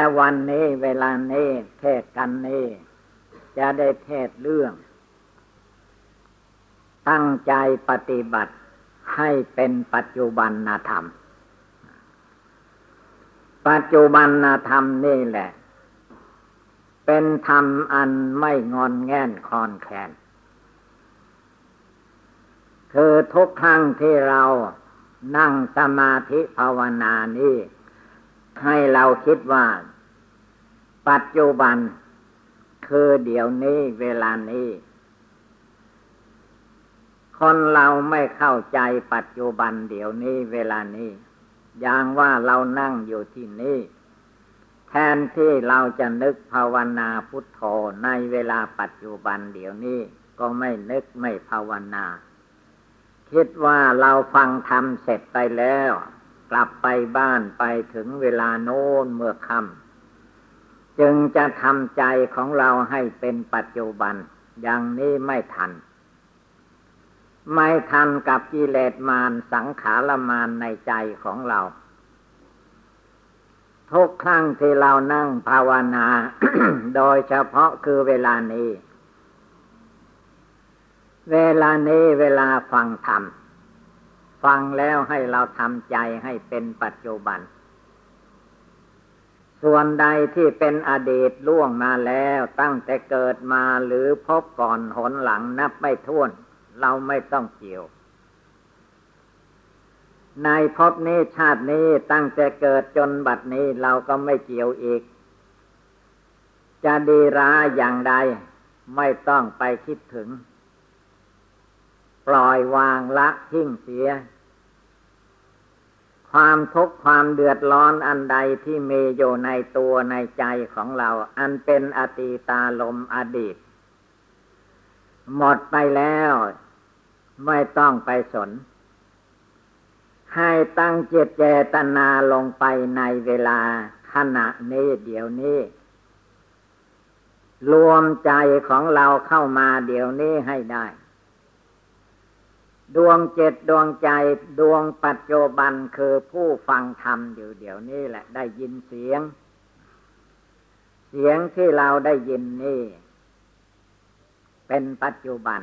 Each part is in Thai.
แต่วันนี้เวลานี้เทศกันนี้ จะได้เทศเรื่อง ตั้งใจปฏิบัติให้เป็นปัจจุบันธรรม ปัจจุบันธรรมนี่แหละ เป็นธรรมอันไม่งอนแง่นคอนแคนคือทุกครั้งที่เรานั่งสมาธิภาวนานี้ ให้เราคิดว่า ปัจจุบัน คือเดี๋ยวนี้เวลานี้ คนเราไม่เข้าใจปัจจุบันเดี๋ยวนี้เวลานี้ อย่างว่าเรานั่งอยู่ที่นี่แทนที่เราจะนึกภาวนาพุทโธในเวลาปัจจุบันเดี๋ยวนี้ ก็ไม่นึกไม่ภาวนา คิดว่าเราฟังธรรมเสร็จไปแล้ว กลับไปบ้านไปถึงเวลาโน้นเมื่อค่ำจึงจะทำใจของเราให้เป็นปัจจุบัน อย่างนี้ไม่ทัน ไม่ทันกับกิเลสมารสังขารมารในใจของเรา ทุกครั้งที่เรานั่งภาวนา โดยเฉพาะคือเวลานี้ เวลานี้เวลาฟังธรรม ฟังแล้วให้เราทำใจให้เป็นปัจจุบัน ส่วนใดที่เป็นอดีตล่วงมาแล้วตั้งแต่เกิดมาหรือพบก่อนหนหลังนับไม่ถ้วน เราไม่ต้องเกี่ยว ในพบนี้ชาตินี้ตั้งแต่เกิดจนบัดนี้เราก็ไม่เกี่ยวอีก จะดีร้ายอย่างใดไม่ต้องไปคิดถึง ปล่อยวางละทิ้งเสีย ความทุกข์ความเดือดร้อนอันใดที่มีอยู่ในตัวในใจของเรา อันเป็นอตีตาลมอดีต หมดไปแล้ว ไม่ต้องไปสน ให้ตั้งเจตเจตนาลงไปในเวลาขณะนี้เดี๋ยวนี้รวมใจของเราเข้ามาเดี๋ยวนี้ให้ได้ ดวงเจ็ดดวงใจดวงปัจจุบันคือผู้ฟังธรรมอยู่เดี๋ยวนี้แหละได้ยินเสียง เสียงที่เราได้ยินนี่ เป็นปัจจุบัน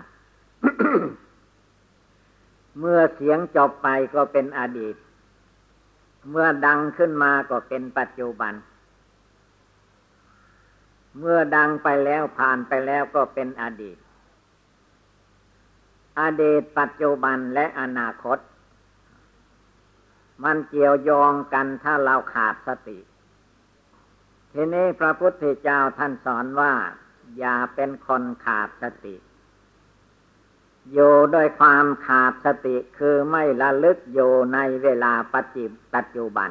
เมื่อเสียงจบไปก็เป็นอดีต เมื่อดังขึ้นมาก็เป็นปัจจุบัน เมื่อดังไปแล้วผ่านไปแล้วก็เป็นอดีต อดีตปัจจุบันและอนาคต มันเกี่ยวโยงกันถ้าเราขาดสติ ทีนี้พระพุทธเจ้าท่านสอนว่า อย่าเป็นคนขาดสติ อยู่ด้วยความขาดสติคือไม่ระลึกอยู่ในเวลาปัจจิปัจจุบัน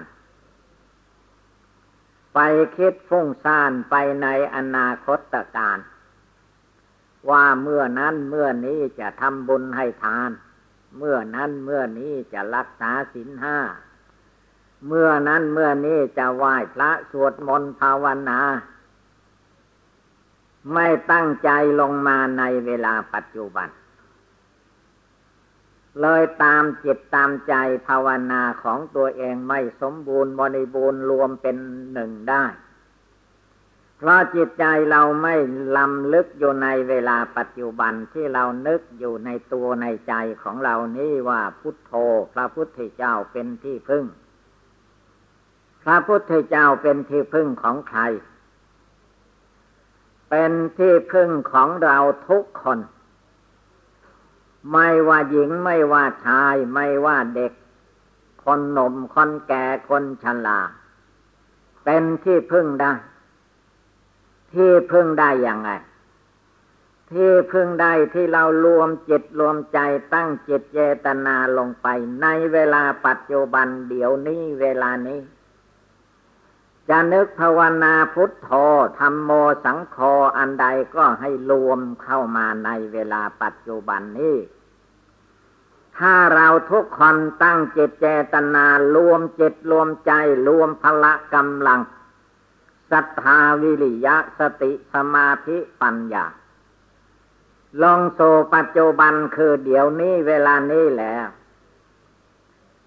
ไปคิดฟุ้งซ่านไปในอนาคตการ ว่าเมื่อนั้นเมื่อนี้จะทำบุญให้ทาน เมื่อนั้นเมื่อนี้จะรักษาศีลห้า เมื่อนั้นเมื่อนี้จะไหว้พระสวดมนต์ภาวนา ไม่ตั้งใจลงมาในเวลาปัจจุบัน เลยตามจิตตามใจภาวนาของตัวเองไม่สมบูรณ์บริบูรณ์รวมเป็นหนึ่งได้ เพราะจิตใจเราไม่ลำลึกอยู่ในเวลาปัจจุบันที่เรานึกอยู่ในตัวในใจของเรานี่ว่าพุทโธ พระพุทธเจ้าเป็นที่พึ่ง พระพุทธเจ้าเป็นที่พึ่งของใคร เป็นที่พึ่งของเราทุกคน ไม่ว่าหญิงไม่ว่าชายไม่ว่าเด็ก คนหนุ่มคนแก่คนชราเป็นที่พึ่งได้ ที่พึ่งได้อย่างไง ที่พึ่งได้ที่เรารวมจิตรวมใจตั้งจิตเจตนาลงไป ในเวลาปัจจุบันเดี๋ยวนี้เวลานี้ จะนึกภาวนาพุทโธธรรมโมสังโฆอันใดก็ให้รวมเข้ามาในเวลาปัจจุบันนี้ถ้าเราทุกคนตั้งจิตเจตนารวมจิตรวมใจรวมพละกำลัง ศรัทธาวิริยะสติสมาธิปัญญา ลองโซปัจจุบันคือเดี๋ยวนี้เวลานี้แล้ว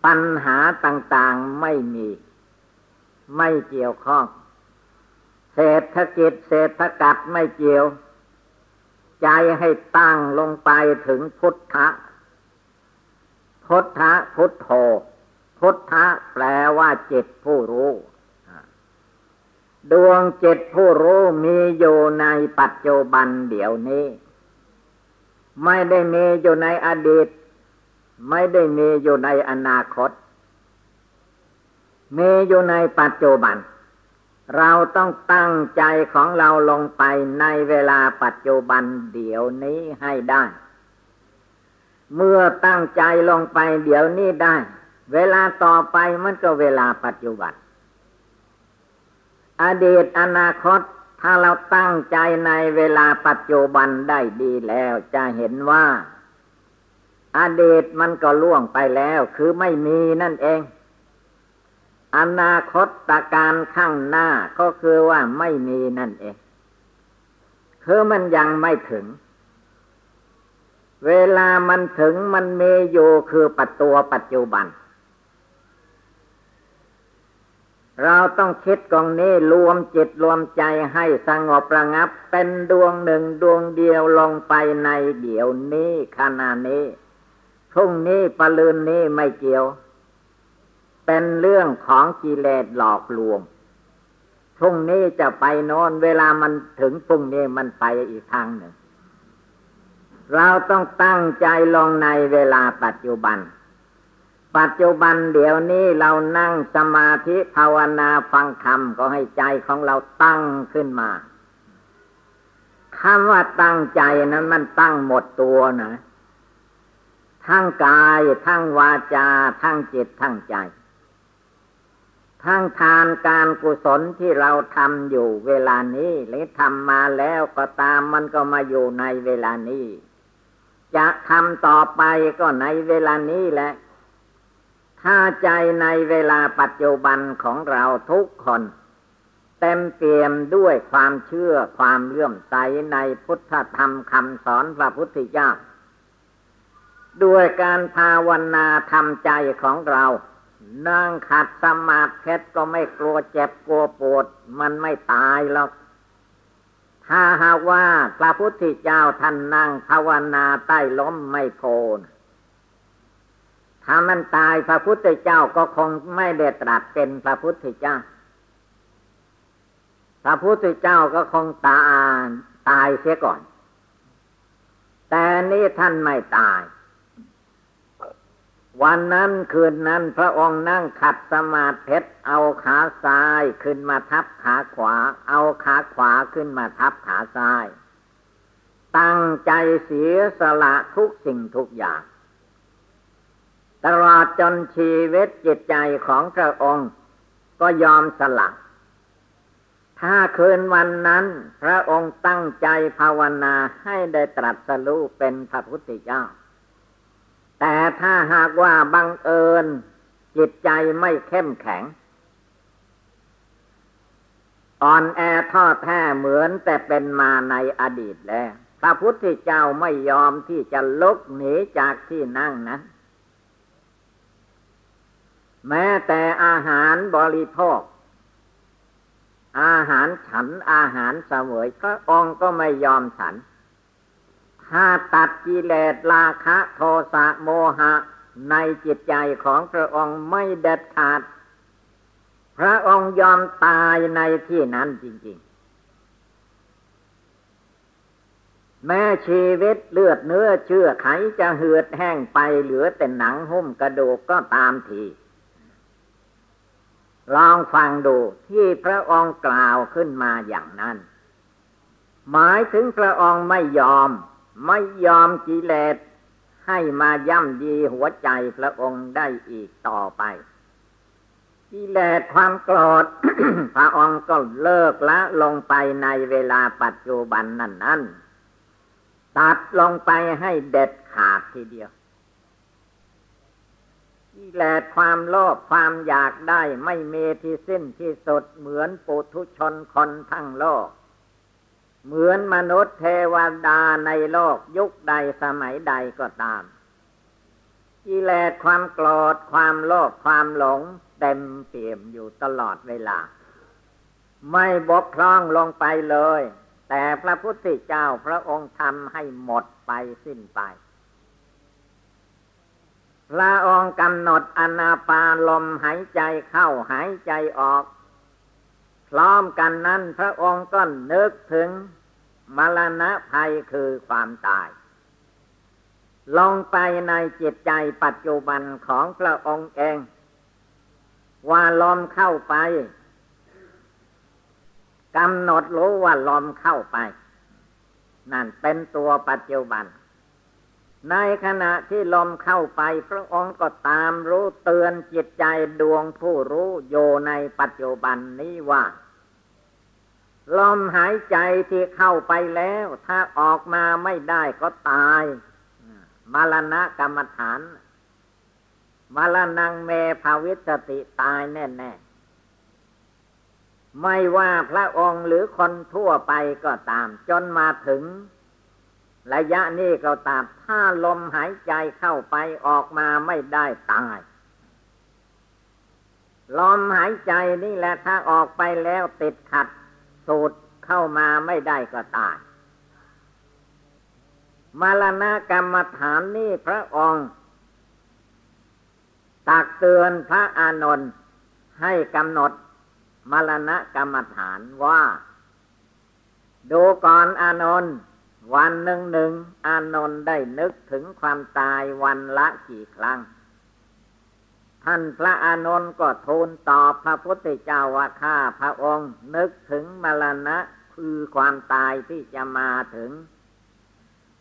ปัญหาต่างๆไม่มี ไม่เกี่ยวข้อง เศรษฐกิจเศรษฐกัดไม่เกี่ยว ใจให้ตั้งลงไปถึงพุทธะพุทธะพุทโธพุทธะแปลว่าจิตผู้รู้ ดวงจิตผู้รู้มีอยู่ในปัจจุบันเดี๋ยวนี้ ไม่ได้มีอยู่ในอดีต ไม่ได้มีอยู่ในอนาคต มีอยู่ในปัจจุบัน เราต้องตั้งใจของเราลงไปในเวลาปัจจุบันเดี๋ยวนี้ให้ได้ เมื่อตั้งใจลงไปเดี๋ยวนี้ได้ เวลาต่อไปมันก็เวลาปัจจุบัน อดีตอนาคต ถ้าเราตั้งใจในเวลาปัจจุบันได้ดีแล้วจะเห็นว่า อดีตมันก็ล่วงไปแล้ว คือไม่มีนั่นเอง อนาคตตการข้างหน้าก็คือว่าไม่มีนั่นเอง คือมันยังไม่ถึง เวลามันถึงมันมีอยู่คือปัจตัวปัจจุบัน เราต้องคิดกองนี้รวมจิตรวมใจให้สงบระงับ เป็นดวงหนึ่งดวงเดียวลงไปในเดี๋ยวนี้ขณะนี้พรุ่งนี้ปลืนนี้ไม่เกี่ยว เป็นเรื่องของกิเลสหลอกลวงพรุ่งนี้จะไปนอนเวลามันถึงพรุ่งนี้มันไปอีกทางหนึ่ง เราต้องตั้งใจลงในเวลาปัจจุบัน ปัจจุบันเดี๋ยวนี้เรานั่งสมาธิภาวนาฟังธรรมก็ให้ใจของเราตั้งขึ้นมาคำว่าตั้งใจนั้นมันตั้งหมดตัวนะทั้งกายทั้งวาจาทั้งจิตทั้งใจ ทั้งทานการกุศลที่เราทำอยู่เวลานี้ หรือทำมาแล้วก็ตามมันก็มาอยู่ในเวลานี้ จะทำต่อไปก็ในเวลานี้แหละ ถ้าใจในเวลาปัจจุบันของเราทุกคน เต็มเปี่ยมด้วยความเชื่อความเลื่อมใสในพุทธธรรมคำสอนพระพุทธเจ้า ด้วยการภาวนาทำใจของเรา นั่งขัดสมาธิก็ไม่กลัวเจ็บกลัวปวด มันไม่ตายหรอกถ้าหากว่าพระพุทธเจ้าท่านนั่งภาวนาใต้ล้มไม่โพน ถ้ามันตายพระพุทธเจ้าก็คงไม่ได้ตรัสเป็นพระพุทธเจ้า พระพุทธเจ้าก็คงตาตายเสียก่อน แต่นี่ท่านไม่ตาย วันนั้นคืนนั้นพระองค์นั่งขัดสมาธิเอาขาซ้ายขึ้นมาทับขาขวา เอาขาขวาขึ้นมาทับขาซ้าย ตั้งใจเสียสละทุกสิ่งทุกอย่าง ตลอดจนชีวิตจิตใจของพระองค์ ก็ยอมสละถ้าคืนวันนั้น พระองค์ตั้งใจภาวนาให้ได้ตรัสรู้เป็นพระพุทธเจ้า แต่ถ้าหากว่าบังเอิญ จิตใจไม่เข้มแข็ง อ่อนแอท้อแท้เหมือนแต่เป็นมาในอดีตแล้ว พระพุทธเจ้าไม่ยอมที่จะลุกหนีจากที่นั่งนะ แม้แต่อาหารบริโภค อาหารฉันอาหารเสวยพระองก็ไม่ยอมฉัน ถ้าตัดกิเลสราคะโทสะโมหะในจิตใจของพระองค์ไม่เด็ดขาด พระองค์ยอมตายในที่นั้นจริง ๆ แม้ชีวิตเลือดเนื้อเชื่อไขจะเหือดแห้งไปเหลือแต่หนังหุ้มกระดูกก็ตามที ลองฟังดูที่พระองค์กล่าวขึ้นมาอย่างนั้น หมายถึงพระองค์ไม่ยอม ไม่ยอมกิเลสให้มาย่ำยีหัวใจพระองค์ได้อีกต่อไปกิเลสความโกรธพระองค์ก็เลิกละลงไปในเวลาปัจจุบันนั่นนั่นตัดลงไปให้เด็ดขาดทีเดียว กิเลสความโลภความอยากได้ไม่มีที่สิ้นที่สุดเหมือนปุถุชนคนทั้งโลก เหมือนมนุษย์เทวดาในโลกยุคใดสมัยใดก็ตามกิเลสความโกรธความโลภความหลงเต็มเปี่ยมอยู่ตลอดเวลา ไม่บกพร่องลงไปเลย แต่พระพุทธเจ้าพระองค์ทำให้หมดไปสิ้นไป พระองค์กำหนดอนาปาลมหายใจเข้าหายใจออก พร้อมกันนั้นพระองค์ก็นึกถึงมรณะภัยคือความตาย ลงไปในจิตใจปัจจุบันของพระองค์เอง ว่าลมเข้าไปกำหนดรู้ว่าลมเข้าไป นั่นเป็นตัวปัจจุบัน ในขณะที่ลมเข้าไป พระองค์ก็ตามรู้เตือนจิตใจดวงผู้รู้โยในปัจจุบันนี้ว่า ลมหายใจที่เข้าไปแล้ว ถ้าออกมาไม่ได้ก็ตายมรณะกรรมฐานมรณงเมภาวิสติตายแน่ๆ ไม่ว่าพระองค์หรือคนทั่วไปก็ตาม จนมาถึง ระยะนี้ก็ตามถ้าลมหายใจเข้าไปออกมาไม่ได้ตาย ลมหายใจนี่แหละถ้าออกไปแล้วติดขัด สูดเข้ามาไม่ได้ก็ตายมรณะกรรมฐานนี่พระองค์ ตักเตือนพระอานนท์ให้กำหนดมรณะกรรมฐานว่า ดูก่อนอานนท์ วันหนึ่งหนึ่งอานนท์ได้นึกถึงความตายวันละกี่ครั้ง ท่านพระอานนท์ก็ทูลตอบพระพุทธเจ้าว่าข้าพระองค์ นึกถึงมรณะคือความตายที่จะมาถึง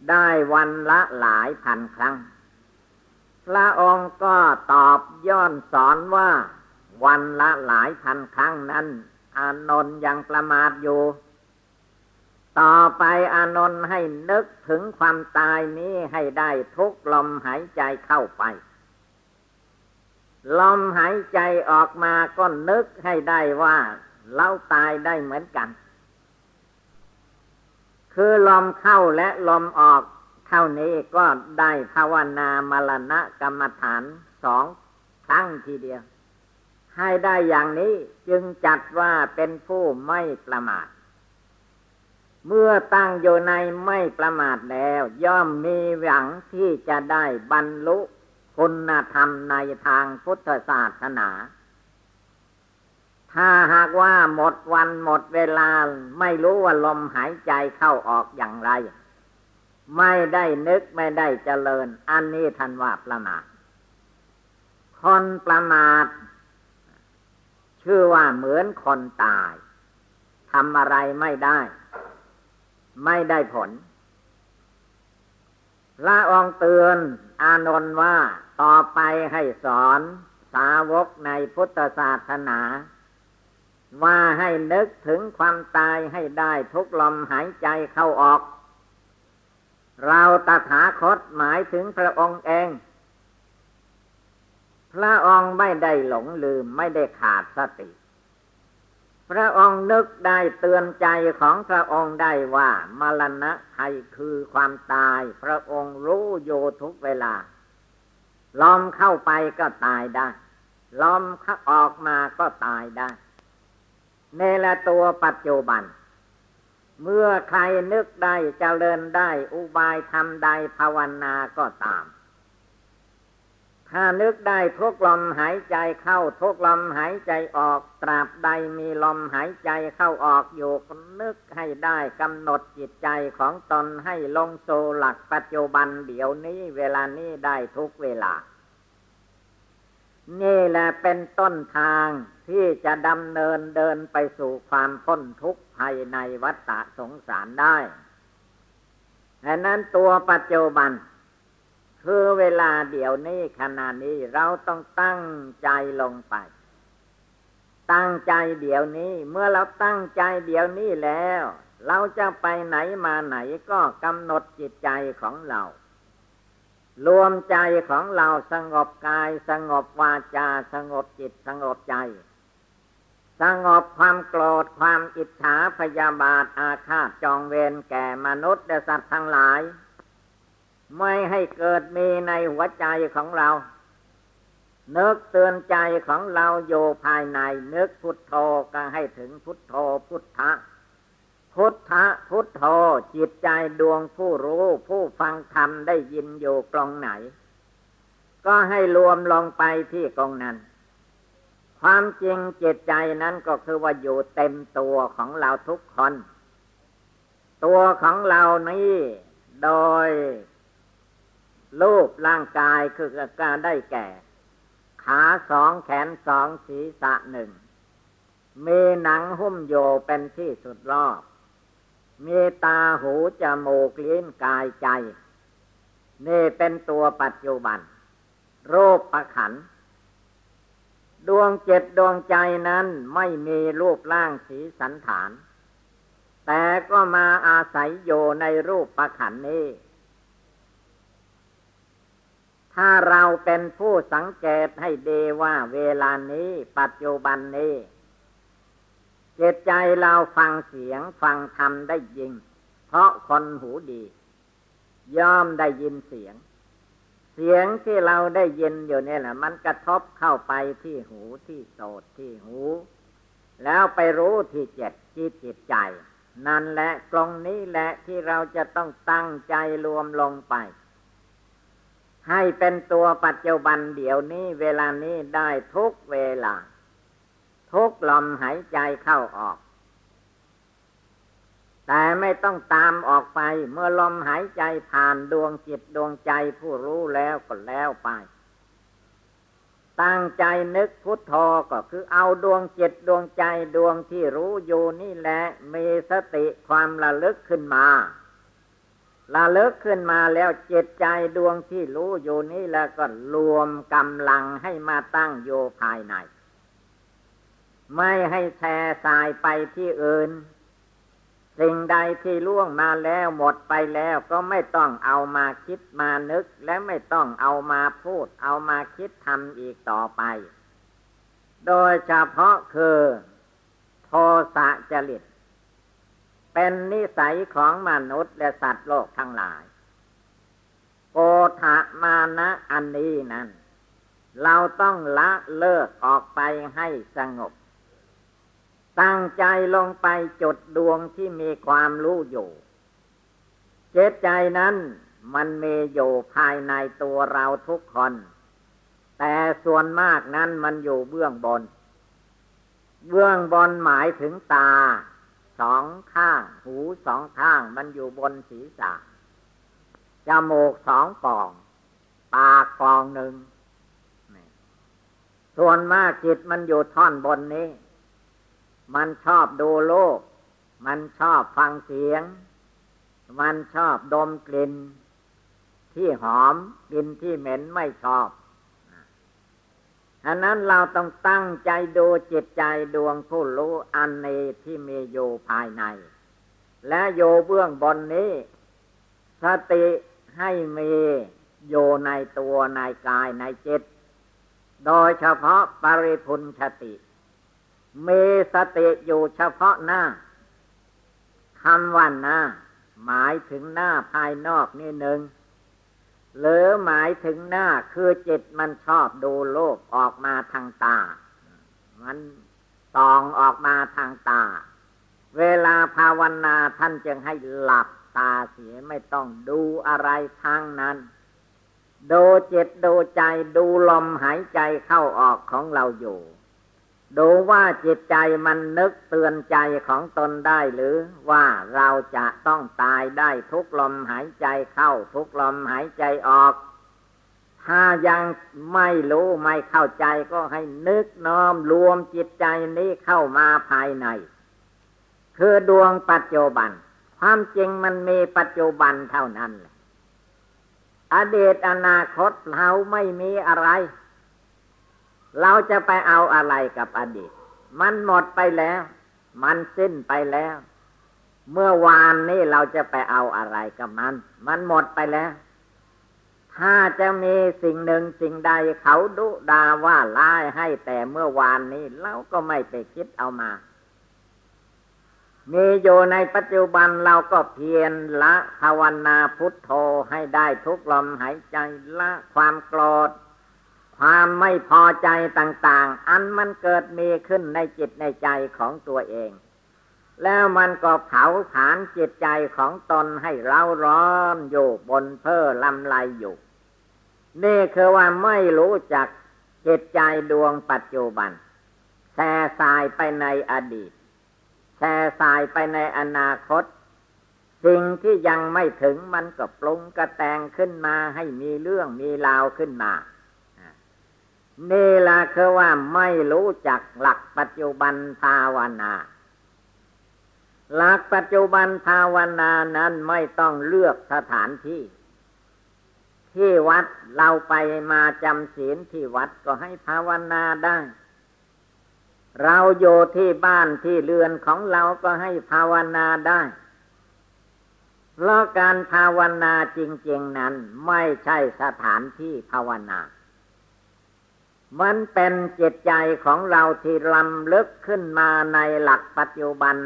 ได้วันละหลายพันครั้ง พระองค์ก็ตอบย้อนสอนว่า วันละหลายพันครั้งนั้น อานนท์ยังประมาทอยู่ ต่อไปอานนท์ให้นึกถึงความตายนี้ให้ได้ทุกลมหายใจเข้าไป ลมหายใจออกมาก็นึกให้ได้ว่าเราตายได้เหมือนกัน คือลมเข้าและลมออกเท่านี้ก็ได้ภาวนามรณะกรรมฐานสองครั้งทีเดียว ให้ได้อย่างนี้จึงจัดว่าเป็นผู้ไม่ประมาท เมื่อตั้งอยู่ในไม่ประมาทแล้ว ย่อมมีหวังที่จะได้บรรลุคุณธรรมในทางพุทธศาสนา ถ้าหากว่าหมดวันหมดเวลาไม่รู้ว่าลมหายใจเข้าออกอย่างไร ไม่ได้นึกไม่ได้เจริญ อันนี้ทันว่าประมาทคนประมาทชื่อว่าเหมือนคนตายทำอะไรไม่ได้ ไม่ได้ผลพระองค์เตือนอานนท์ว่าต่อไปให้สอนสาวกในพุทธศาสนา ว่าให้นึกถึงความตายให้ได้ทุกลมหายใจเข้าออก เราตถาคตหมายถึงพระองค์เอง พระองค์ไม่ได้หลงลืมไม่ได้ขาดสติ พระองค์นึกได้เตือนใจของพระองค์ได้ว่ามรณะภัยคือความตาย พระองค์รู้อยู่ทุกเวลาลอมเข้าไปก็ตายได้ลอมข้าออกมาก็ตายได้ในละตัวปัจจุบัน เมื่อใครนึกได้เจริญได้อุบายทำใดภาวนาก็ตาม ถ้านึกได้ทุกลมหายใจเข้าทุกลมหายใจออก ตราบใดมีลมหายใจเข้าออกอยู่นึกให้ได้กำหนดจิตใจของตนให้ลงโซหลักปัจจุบันเดี๋ยวนี้เวลานี้ได้ทุกเวลา นี่แหละเป็นต้นทางที่จะดำเนินเดินไปสู่ความพ้นทุกข์ภายในวัฏฏะสงสารได้ดังนั้นตัวปัจจุบัน คือเวลาเดี๋ยวนี้ขณะนี้เราต้องตั้งใจลงไป ตั้งใจเดี๋ยวนี้ เมื่อเราตั้งใจเดี๋ยวนี้แล้ว เราจะไปไหนมาไหนก็กำหนดจิตใจของเรา รวมใจของเราสงบกาย สงบวาจา สงบจิตสงบใจสงบความโกรธความอิจฉาพยาบาทอาฆาตจองเวรแก่มนุษย์และสัตว์ทั้งหลาย ไม่ให้เกิดมีในหัวใจของเรา นึกเตือนใจของเราโยภายใน นึกพุทโธก็ให้ถึงพุทโธพุทธะ พุทธะพุทโธจิตใจดวงผู้รู้ผู้ฟังธรรมได้ยินอยู่กลองไหน ก็ให้รวมลงไปที่กลองนั้น ความจริงจิตใจนั้นก็คือว่าอยู่เต็มตัวของเราทุกคน ตัวของเรานี้โดย รูปร่างกายคือการได้แก่ ขาสองแขนสองศีรษะหนึ่ง มีหนังหุ้มโยเป็นที่สุดรอบ มีตาหูจมูกลิ้นกายใจ นี่เป็นตัวปัจจุบัน โรูปประขัน ดวงเจ็ดดวงใจนั้นไม่มีรูปร่างสีสันฐาน แต่ก็มาอาศัยโยในรูปประขันนี้ ถ้าเราเป็นผู้สังเกตให้ดีว่าเวลานี้ปัจจุบันนี้จิตใจเราฟังเสียงฟังธรรมได้ยินเพราะคนหูดี ย่อมได้ยินเสียง เสียงที่เราได้ยินอยู่เนี่ยแหละ มันกระทบเข้าไปที่หูที่โสดที่หู แล้วไปรู้ที่เจ็ดที่จิตใจ นั่นแหละตรงนี้แหละที่เราจะต้องตั้งใจรวมลงไป ให้เป็นตัวปัจจุบันเดี๋ยวนี้เวลานี้ได้ทุกเวลา ทุกลมหายใจเข้าออก แต่ไม่ต้องตามออกไปเมื่อลมหายใจผ่านดวงจิตดวงใจผู้รู้แล้วก็แล้วไป ตั้งใจนึกพุทโธก็คือเอาดวงจิตดวงใจดวงที่รู้อยู่นี่แหละมีสติความระลึกขึ้นมา ระลึกขึ้นมาแล้วจิตใจดวงที่รู้อยู่นี่แล้วก็รวมกำลังให้มาตั้งโยภายใน ไม่ให้แช่สายไปที่อื่น สิ่งใดที่ล่วงมาแล้วหมดไปแล้วก็ไม่ต้องเอามาคิดมานึก และไม่ต้องเอามาพูด เอามาคิดทำอีกต่อไป โดยเฉพาะคือ โทสะจริต เป็นนิสัยของมนุษย์และสัตว์โลกทั้งหลาย โกธะมานะอันนี้นั้น เราต้องละเลิกออกไปให้สงบ ตั้งใจลงไปจุดดวงที่มีความรู้อยู่เจตใจนั้นมันมีอยู่ภายในตัวเราทุกคน แต่ส่วนมากนั้นมันอยู่เบื้องบน เบื้องบนหมายถึงตา สองข้าง หูสองข้าง มันอยู่บนศีรษะ จมูกสองปอง ปากปองหนึ่ง ส่วนมากจิตมันอยู่ท่อนบนนี้ มันชอบดูโลก มันชอบฟังเสียง มันชอบดมกลิ่นที่หอมกลิ่นที่เหม็นไม่ชอบ ฉะนั้นเราต้องตั้งใจดูจิตใจดวงผู้รู้อันนี้ที่มีอยู่ภายใน และโยเบื้องบนนี้ สติให้มีโยในตัวในกายในจิต โดยเฉพาะปริพุนชติมีสติอยู่เฉพาะหน้าคำว่าหน้า หมายถึงหน้าภายนอกนี่หนึ่ง หรือหมายถึงหน้าคือจิตมันชอบดูโลกออกมาทางตา มันส่องออกมาทางตา เวลาภาวนาท่านจึงให้หลับตาเสียไม่ต้องดูอะไรทางนั้นดูจิตดูใจดูลมหายใจเข้าออกของเราอยู่ ดูว่าจิตใจมันนึกเตือนใจของตนได้หรือว่าเราจะต้องตายได้ทุกลมหายใจเข้าทุกลมหายใจออก ถ้ายังไม่รู้ไม่เข้าใจก็ให้นึกน้อมรวมจิตใจนี้เข้ามาภายใน คือดวงปัจจุบัน ความจริงมันมีปัจจุบันเท่านั้น อดีตอนาคตเราไม่มีอะไร เราจะไปเอาอะไรกับอดีต มันหมดไปแล้ว มันสิ้นไปแล้ว เมื่อวานนี้เราจะไปเอาอะไรกับมัน มันหมดไปแล้ว ถ้าจะมีสิ่งหนึ่งสิ่งใดเขาดุดาว่าร้ายให้แต่เมื่อวานนี้เราก็ไม่ไปคิดเอามามีอยู่ในปัจจุบันเราก็เพียรละภาวนาพุทโธให้ได้ทุกลมหายใจละความโกรธ ความไม่พอใจต่างๆ อันมันเกิดมีขึ้นในจิตในใจของตัวเอง แล้วมันก็เผาผลาญจิตใจของตนให้เร่าร้อนอยู่บนเพ้อลำลายอยู่ นี่คือว่าไม่รู้จักจิตใจดวงปัจจุบันแช่สายไปในอดีตแช่สายไปในอนาคต สิ่งที่ยังไม่ถึงมันก็ปรุงกระแตงขึ้นมาให้มีเรื่องมีราวขึ้นมา นี่ละคือว่าไม่รู้จักหลักปัจจุบันภาวนา หลักปัจจุบันภาวนานั้นไม่ต้องเลือกสถานที่ ที่วัดเราไปมาจำศีลที่วัดก็ให้ภาวนาได้ เราอยู่ที่บ้านที่เรือนของเราก็ให้ภาวนาได้เพราะการภาวนาจริง ๆนั้นไม่ใช่สถานที่ภาวนา มันเป็นจิตใจของเราที่ลำลึกขึ้นมาในหลักปัจจุบัน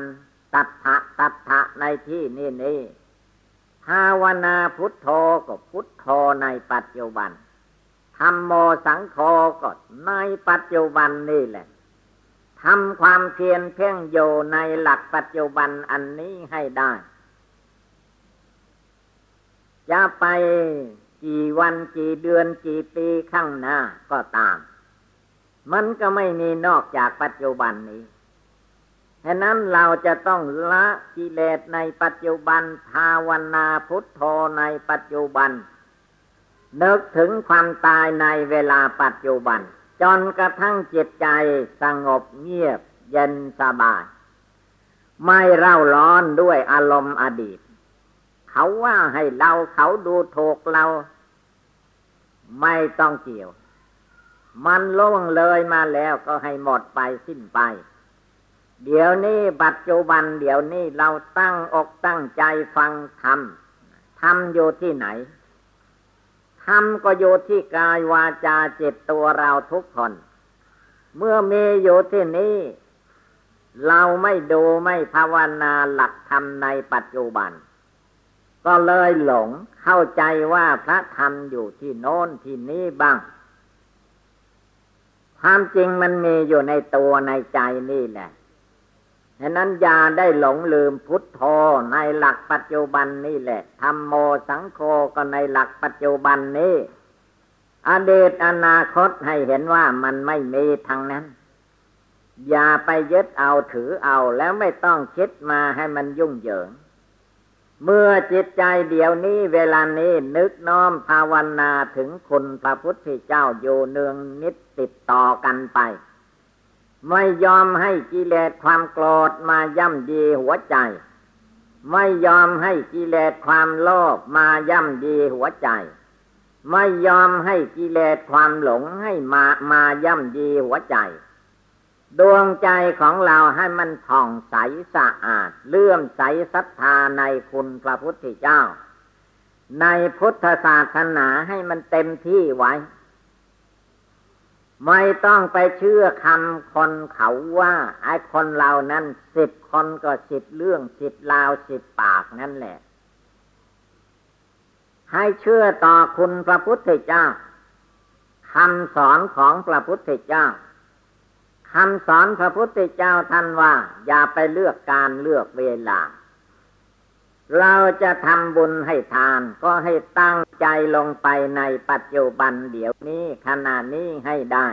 ตัทะตัทะในที่นี่นี่ภาวนาพุทโธก็พุทโธในปัจจุบันธรรมโมสังโฆก็ในปัจจุบันนี่แหละทำความเพียรเพ่งโยในหลักปัจจุบันอันนี้ให้ได้จะไปกี่วันกี่เดือนกี่ปีข้างหน้าก็ตาม มันก็ไม่มีนอกจากปัจจุบันนี้ฉะนั้นเราจะต้องละกิเลสในปัจจุบัน ภาวนาพุทโธในปัจจุบัน นึกถึงความตายในเวลาปัจจุบัน จนกระทั่งจิตใจสงบเงียบเย็นสบาย ไม่เร่าร้อนด้วยอารมณ์อดีต เขาว่าให้เราเขาดูถูกเรา ไม่ต้องเกี่ยว มันล่วงเลยมาแล้วก็ให้หมดไปสิ้นไป เดี๋ยวนี้ปัจจุบันเดี๋ยวนี้เราตั้งอกตั้งใจฟังธรรมธรรมอยู่ที่ไหนธรรมก็อยู่ที่กายวาจาจิตตัวเราทุกคน เมื่อมีอยู่ที่นี้ เราไม่ดูไม่ภาวนาหลักธรรมในปัจจุบัน ก็เลยหลงเข้าใจว่าพระธรรมอยู่ที่โน้นที่นี้บ้าง ความจริงมันมีอยู่ในตัวในใจนี่แหละฉะนั้นอย่าได้หลงลืมพุทโธในหลักปัจจุบันนี่แหละธรรมโมสังโฆก็ในหลักปัจจุบันนี้ อดีตอนาคตให้เห็นว่ามันไม่มีทางนั้น อย่าไปยึดเอาถือเอาแล้วไม่ต้องคิดมาให้มันยุ่งเหยิง เมื่อจิตใจเดี๋ยวนี้เวลานี้นึกน้อมภาวนาถึงคุณพระพุทธเจ้าอยู่เนืองนิดติดต่อกันไป ไม่ยอมให้กิเลสความโกรธมาย่ำดีหัวใจ ไม่ยอมให้กิเลสความโลภมาย่ำดีหัวใจ ไม่ยอมให้กิเลสความหลงให้มามาย่ำดีหัวใจ ดวงใจของเราให้มันผ่องใสสะอาด เลื่อมใสศรัทธาในคุณพระพุทธเจ้า ในพุทธศาสนาให้มันเต็มที่ไว้ ไม่ต้องไปเชื่อคำคนเขาว่า ไอ้คนเรานั้นสิบคนก็สิบเรื่องสิบลาวสิบปากนั่นแหละ ให้เชื่อต่อคุณพระพุทธเจ้าคำสอนของพระพุทธเจ้า คำสอนพระพุทธเจ้าท่านว่า อย่าไปเลือกการเลือกเวลา เราจะทำบุญให้ทาน ก็ให้ตั้งใจลงไปในปัจจุบันเดี๋ยวนี้ขณะนี้ให้ได้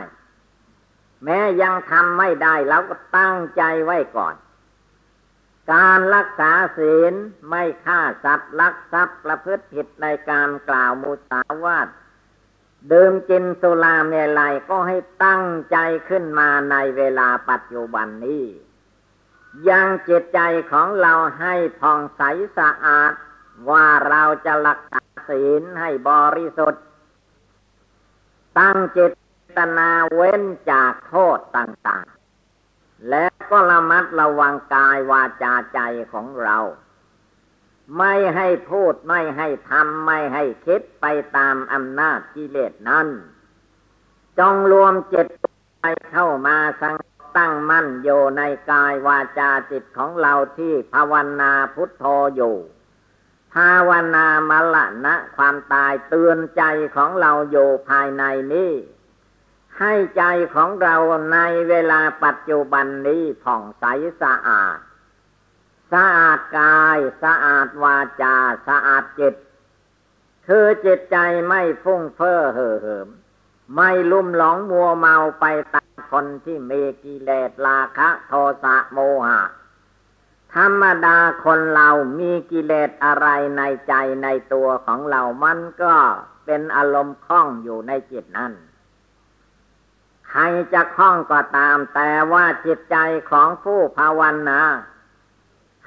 แม้ยังทำไม่ได้เราก็ตั้งใจไว้ก่อน การรักษาศีลไม่ฆ่าสัตว์ลักทรัพย์ประพฤติผิดในการกล่าวมุสาวาท ดื่มกินสุราเมลัยก็ให้ตั้งใจขึ้นมาในเวลาปัจจุบันนี้ ยังจิตใจของเราให้ผ่องใสสะอาด ว่าเราจะรักษาศีลให้บริสุทธิ์ ตั้งจิตนาเว้นจากโทษต่าง ๆ และก็ระมัดระวังกายวาจาใจของเรา ไม่ให้พูดไม่ให้ทำไม่ให้คิดไปตามอำนาจกิเลสนั้น จงรวมจิตใจเข้ามาสังตั้งมั่นอยู่ในกายวาจาจิตของเราที่ภาวนาพุทโธอยู่ ภาวนามละนะความตายเตือนใจของเราอยู่ภายในนี้ ให้ใจของเราในเวลาปัจจุบันนี้ผ่องใสสะอาด สะอาดกายสะอาดวาจา สะอาดจิต คือจิตใจไม่ฟุ้งเฟ้อเห่อเหิม ไม่ลุ่มหลงมัวเมาไปตามคนที่เมกิเลสราคะโทสะโมหะ ธรรมดาคนเรามีกิเลสอะไรในใจในตัวของเรามันก็เป็นอารมณ์คล้องอยู่ในจิตนั้นใครจะคล้องก็ตามแต่ว่าจิตใจของผู้ภาวนา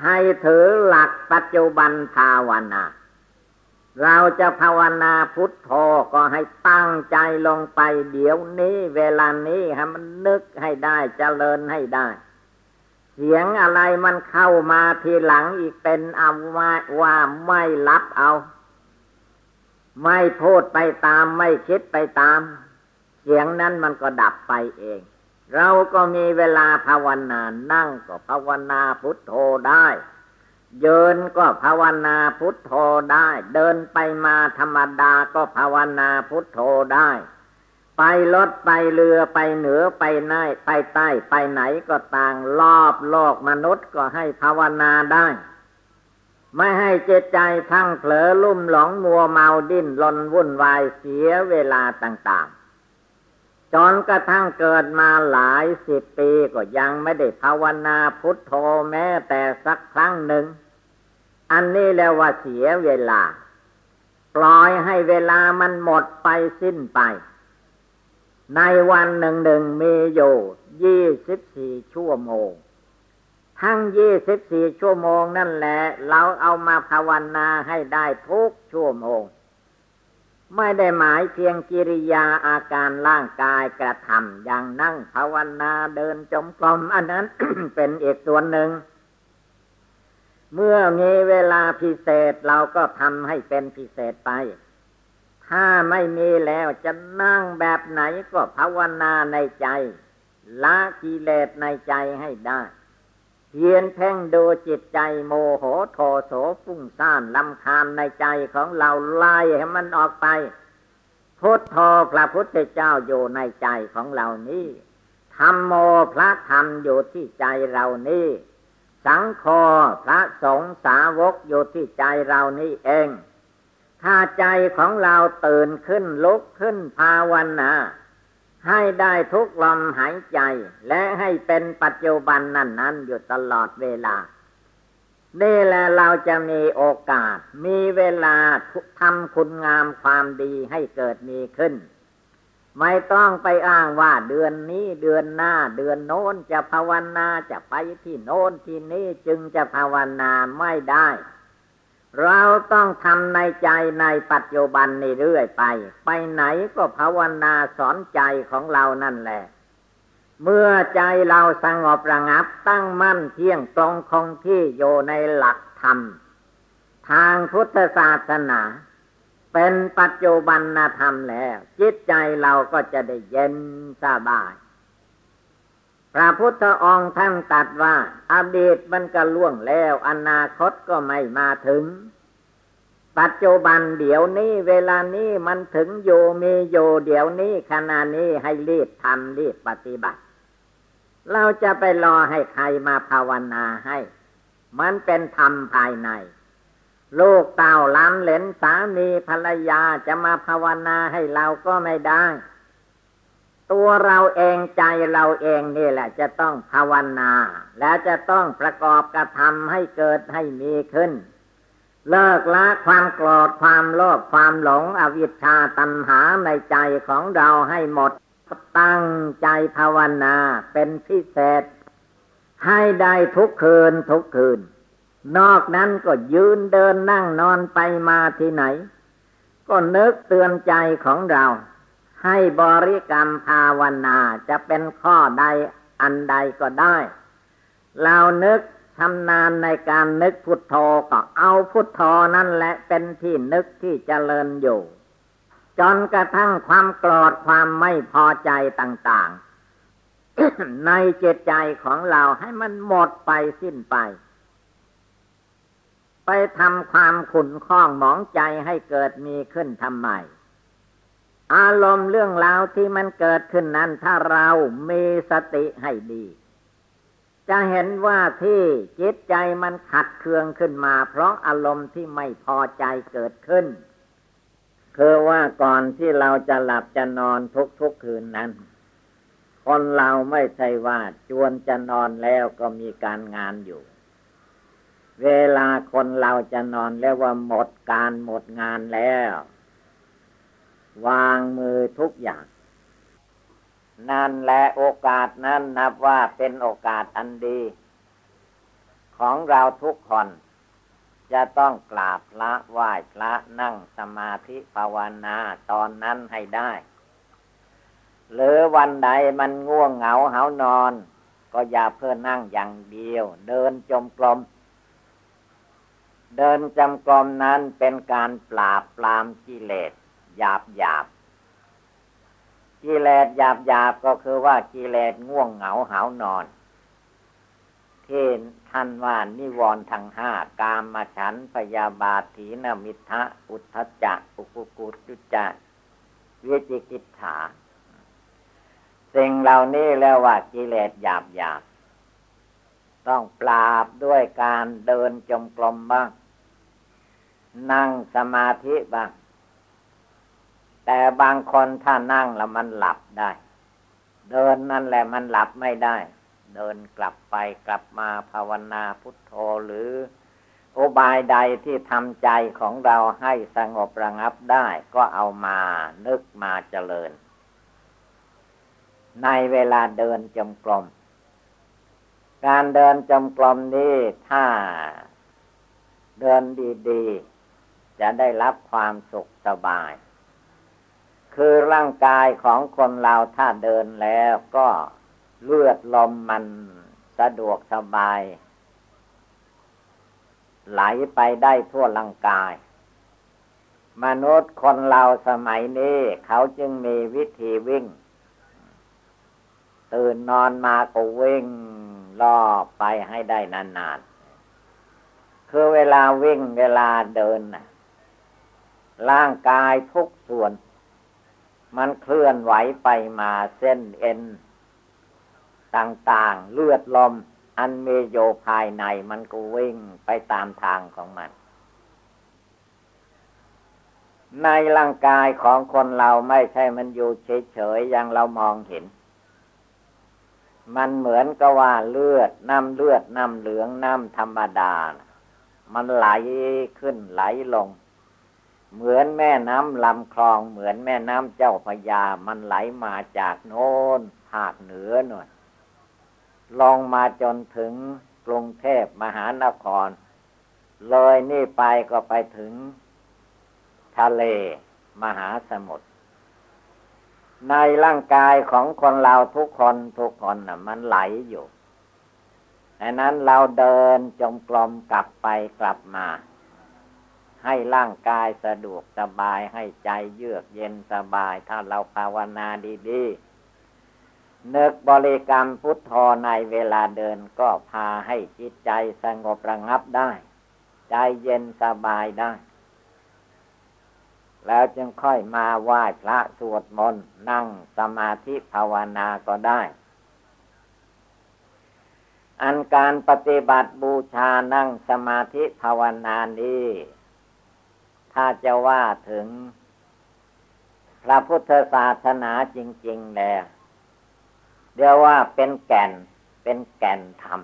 ให้ถือหลักปัจจุบันภาวนา เราจะภาวนาพุทโธก็ให้ตั้งใจลงไป เดี๋ยวนี้เวลานี้ให้มันนึกให้ได้จเจริญให้ได้ เสียงอะไรมันเข้ามาทีหลังอีกเป็นอาว่าว่าไม่รับเอา ไม่พูดไปตามไม่คิดไปตาม เสียงนั้นมันก็ดับไปเอง เราก็มีเวลาภาวนานั่งก็ภาวนาพุทโธได้เดินก็ภาวนาพุทโธได้ เดินไปมาธรรมดาก็ภาวนาพุทโธได้ ไปรถไปเรือไปเหนือไปใต้ไปใต้ไปไหนก็ต่างรอบโลกมนุษย์ก็ให้ภาวนาได้ ไม่ให้เจตใจทั้งเผลอลุ่มหลงมัวเมาดิ้นรนวุ่นวายเสียเวลาต่าง ๆ จนกระทั่งเกิดมาหลายสิบปีก็ยังไม่ได้ภาวนาพุทโธแม้แต่สักครั้งหนึ่ง อันนี้แล้วว่าเสียเวลา ปล่อยให้เวลามันหมดไปสิ้นไป ในวันหนึ่งหนึ่งมีอยู่ยี่สิบสี่ชั่วโมง ทั้งยี่สิบสี่ชั่วโมงนั่นแหละ เราเอามาภาวนาให้ได้ทุกชั่วโมง ไม่ได้หมายเพียงกิริยาอาการร่างกายกระทำอย่างนั่งภาวนาเดินจมกรมอันนั้น เป็นอีกส่วนหนึ่ง เมื่อมีเวลาพิเศษเราก็ทำให้เป็นพิเศษไป ถ้าไม่มีแล้วจะนั่งแบบไหนก็ภาวนาในใจละกิเลสในใจให้ได้ เพียนเพ่งดูจิตใจโมโหโทโสฟุ้งซ่านลำคาญในใจของเราไล่ให้มันออกไป พุทโธพระพุทธเจ้าอยู่ในใจของเรานี้ธรรมโมพระธรรมอยู่ที่ใจเรานี้ สังโฆพระสงฆ์สาวกอยู่ที่ใจเรานี้เอง ถ้าใจของเราตื่นขึ้นลุกขึ้นภาวนา ให้ได้ทุกลมหายใจ และให้เป็นปัจจุบันนั้นนั้นอยู่ตลอดเวลานี่แหละเราจะมีโอกาส มีเวลาทำคุณงามความดีให้เกิดมีขึ้น ไม่ต้องไปอ้างว่าเดือนนี้เดือนหน้า เดือนโน้นจะภาวนาจะไปที่โน้นที่นี้จึงจะภาวนาไม่ได้ เราต้องทำในใจในปัจจุบันนี่เรื่อยไป ไปไหนก็ภาวนาสอนใจของเรานั่นแหละ เมื่อใจเราสงบระงับตั้งมั่นเที่ยงตรงคงที่อยู่ในหลักธรรม ทางพุทธศาสนา เป็นปัจจุบันธรรมแล้ว จิตใจเราก็จะได้เย็นสบาย พระพุทธองค์ท่านตัดว่าอดีตมันก็ล่วงแล้ว อนาคตก็ไม่มาถึง ปัจจุบันเดี๋ยวนี้เวลานี้มันถึงโยมีโยเดี๋ยวนี้ขณะนี้ให้รีบทำรีบปฏิบัติ เราจะไปรอให้ใครมาภาวนาให้ มันเป็นธรรมภายในลูกเต่าล้านเหลนสามีภรรยาจะมาภาวนาให้เราก็ไม่ได้ ตัวเราเองใจเราเองนี่แหละ จะต้องภาวนา และจะต้องประกอบกระทำให้เกิดให้มีขึ้น เลิกละความโกรธความโลภความหลงอวิชชาตัณหาในใจของเราให้หมดตั้งใจภาวนาเป็นพิเศษ ให้ได้ทุกคืนทุกคืน นอกนั้นก็ยืนเดินนั่งนอนไปมาที่ไหน ก็นึกเตือนใจของเรา ให้บริกรรมภาวนาจะเป็นข้อใดอันใดก็ได้ เรานึกชำนาญในการนึกพุทโธก็เอาพุทโธนั่นแหละเป็นที่นึกที่เจริญอยู่ จนกระทั่งความโกรธความไม่พอใจต่าง ๆ ในเจตใจของเราให้มันหมดไปสิ้นไป ไปทำความขุนข้องหมองใจให้เกิดมีขึ้นทำไม อารมณ์เรื่องราวที่มันเกิดขึ้นนั้น ถ้าเรามีสติให้ดี จะเห็นว่าที่จิตใจมันขัดเคืองขึ้นมา เพราะอารมณ์ที่ไม่พอใจเกิดขึ้น คือว่าก่อนที่เราจะหลับจะนอนทุกๆคืนนั้นคนเราไม่ใช่ว่าจวนจะนอนแล้วก็มีการงานอยู่ เวลาคนเราจะนอนแล้วว่าหมดการหมดงานแล้ว วางมือทุกอย่าง นั่นและโอกาสนั้นนับว่าเป็นโอกาสอันดี ของเราทุกคน จะต้องกราบพระไหว้พระนั่งสมาธิภาวนาตอนนั้นให้ได้ หรือวันใดมันง่วงเหงาเหานอน ก็อย่าเพื่อนั่งอย่างเดียว เดินจมกลมเดินจำกรมนั้นเป็นการปราบปรามกิเลส หยาบหยาบกิเลสหยาบหยาบก็คือว่ากิเลสง่วงเหงาหานอน ที่ท่านว่านิวรณ์ทั้งห้ากามมาฉันพยาบาทีนมิทะอุทธจักอุกุกุจุจักวิจิกิจฉาสิ่งเหล่านี้แล้วว่ากิเลสหยาบหยาบต้องปราบด้วยการเดินจมกลมบ้าง นั่งสมาธิบ้าง แต่บางคนถ้านั่งแล้วมันหลับได้ เดินนั่นแหละมันหลับไม่ได้ เดินกลับไปกลับมาภาวนาพุทโธหรืออุบายใดที่ทำใจของเราให้สงบระงับได้ ก็เอามานึกมาเจริญ ในเวลาเดินจมกลม การเดินจมกลมนี้ถ้าเดินดี ๆ จะได้รับความสุขสบาย คือร่างกายของคนเราถ้าเดินแล้วก็เลือดลมมันสะดวกสบาย ไหลไปได้ทั่วร่างกาย มนุษย์คนเราสมัยนี้ เขาจึงมีวิธีวิ่ง ตื่นนอนมาก็วิ่งล่อไปให้ได้นานๆ คือเวลาวิ่งเวลาเดินร่างกายทุกส่วน มันเคลื่อนไหวไปมาเส้นเอ็น ต่างๆ เลือดลม อันมีโยภายในมันก็วิ่งไปตามทางของมัน ในร่างกายของคนเราไม่ใช่มันอยู่เฉยๆอย่างเรามองเห็น มันเหมือนกับว่าเลือดน้ำเลือดน้ำเหลืองน้ำธรรมดา มันไหลขึ้นไหลลง เหมือนแม่น้ำลำคลอง เหมือนแม่น้ำเจ้าพยา มันไหลมาจากโน้นภาคเหนือหน่อยลงมาจนถึงกรุงเทพมหานคร เลยนี่ไปก็ไปถึง ทะเลมหาสมุทรในร่างกายของคนเราทุกคนทุกคนน่ะมันไหลอยู่ดังนั้นเราเดินจงกรมกลับไปกลับมา ให้ร่างกายสะดวกสบายให้ใจเยือกเย็นสบาย ถ้าเราภาวนาดีๆนึกบริกรรมพุทโธในเวลาเดินก็พาให้จิตใจสงบระงับได้ ใจเย็นสบายได้ แล้วจึงค่อยมาไหว้พระสวดมนต์นั่งสมาธิภาวนาก็ได้อันการปฏิบัติบูชานั่งสมาธิภาวนานี้ ถ้าจะว่าถึง พระพุทธศาสนาจริง ๆ แล้วเรียกว่าเป็นแก่น เป็นแก่นธรรม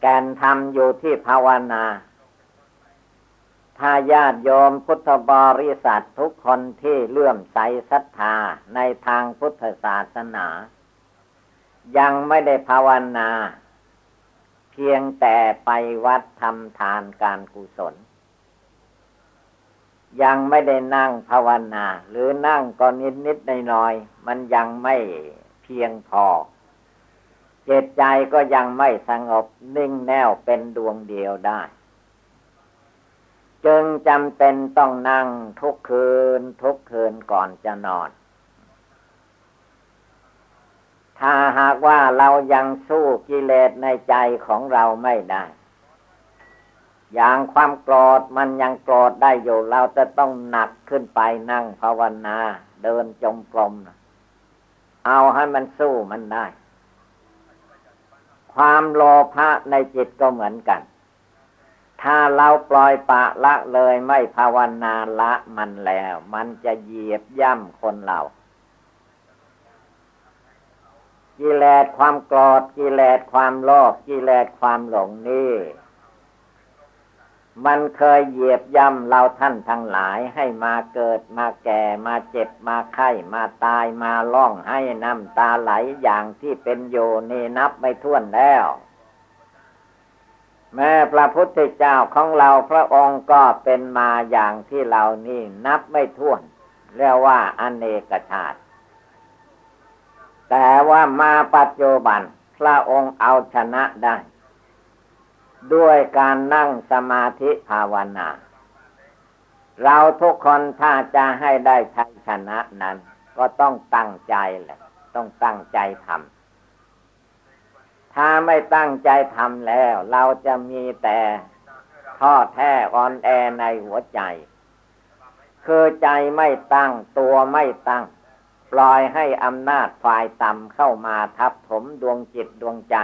แก่นธรรมอยู่ที่ภาวนา ถ้าญาติโยมพุทธบริษัททุกคนที่เลื่อมใสศรัทธาในทางพุทธศาสนา ยังไม่ได้ภาวนา พียงแต่ไปวัดทำทานการกุศล ยังไม่ได้นั่งภาวนา หรือนั่งก็นิดนิดหน่อยมันยังไม่เพียงพอ เจตใจก็ยังไม่สงบนิ่งแน่วเป็นดวงเดียวได้ จึงจำเป็นต้องนั่งทุกคืนทุกคืนก่อนจะนอน ถ้าหากว่าเรายังสู้กิเลสในใจของเราไม่ได้ อย่างความโกรธมันยังโกรธได้อยู่ เราจะต้องหนักขึ้นไปนั่งภาวนา เดินจงกรมเอาให้มันสู้มันได้ ความโลภะในจิตก็เหมือนกัน ถ้าเราปล่อยปะละเลยไม่ภาวนาละมันแล้ว มันจะเหยียบย่ำคนเรา กิเลสความโกรธกิเลสความโลภกิเลสความหลงนี่มันเคยเหยียบย่ำเราท่านทั้งหลายให้มาเกิดมาแก่มาเจ็บมาไข้มาตายมาล่องให้น้ำตาไหลอย่างที่เป็นโยนี่นับไม่ถ้วนแล้ว แม้พระพุทธเจ้าของเราพระองค์ก็เป็นมาอย่างที่เรานี่นับไม่ถ้วน เรียกว่าอเนกชาติ แต่ว่ามาปัจจุบัน พระองค์เอาชนะได้ ด้วยการนั่งสมาธิภาวนา เราทุกคนถ้าจะให้ได้ชัยชนะนั้น ก็ต้องตั้งใจแหละ ต้องตั้งใจทำถ้าไม่ตั้งใจทำแล้ว เราจะมีแต่ท้อแท้อ่อนแอในหัวใจ คือใจไม่ตั้งตัวไม่ตั้ง ปล่อยให้อำนาจฝ่ายต่ำเข้ามาทับถมดวงจิตดวงใจ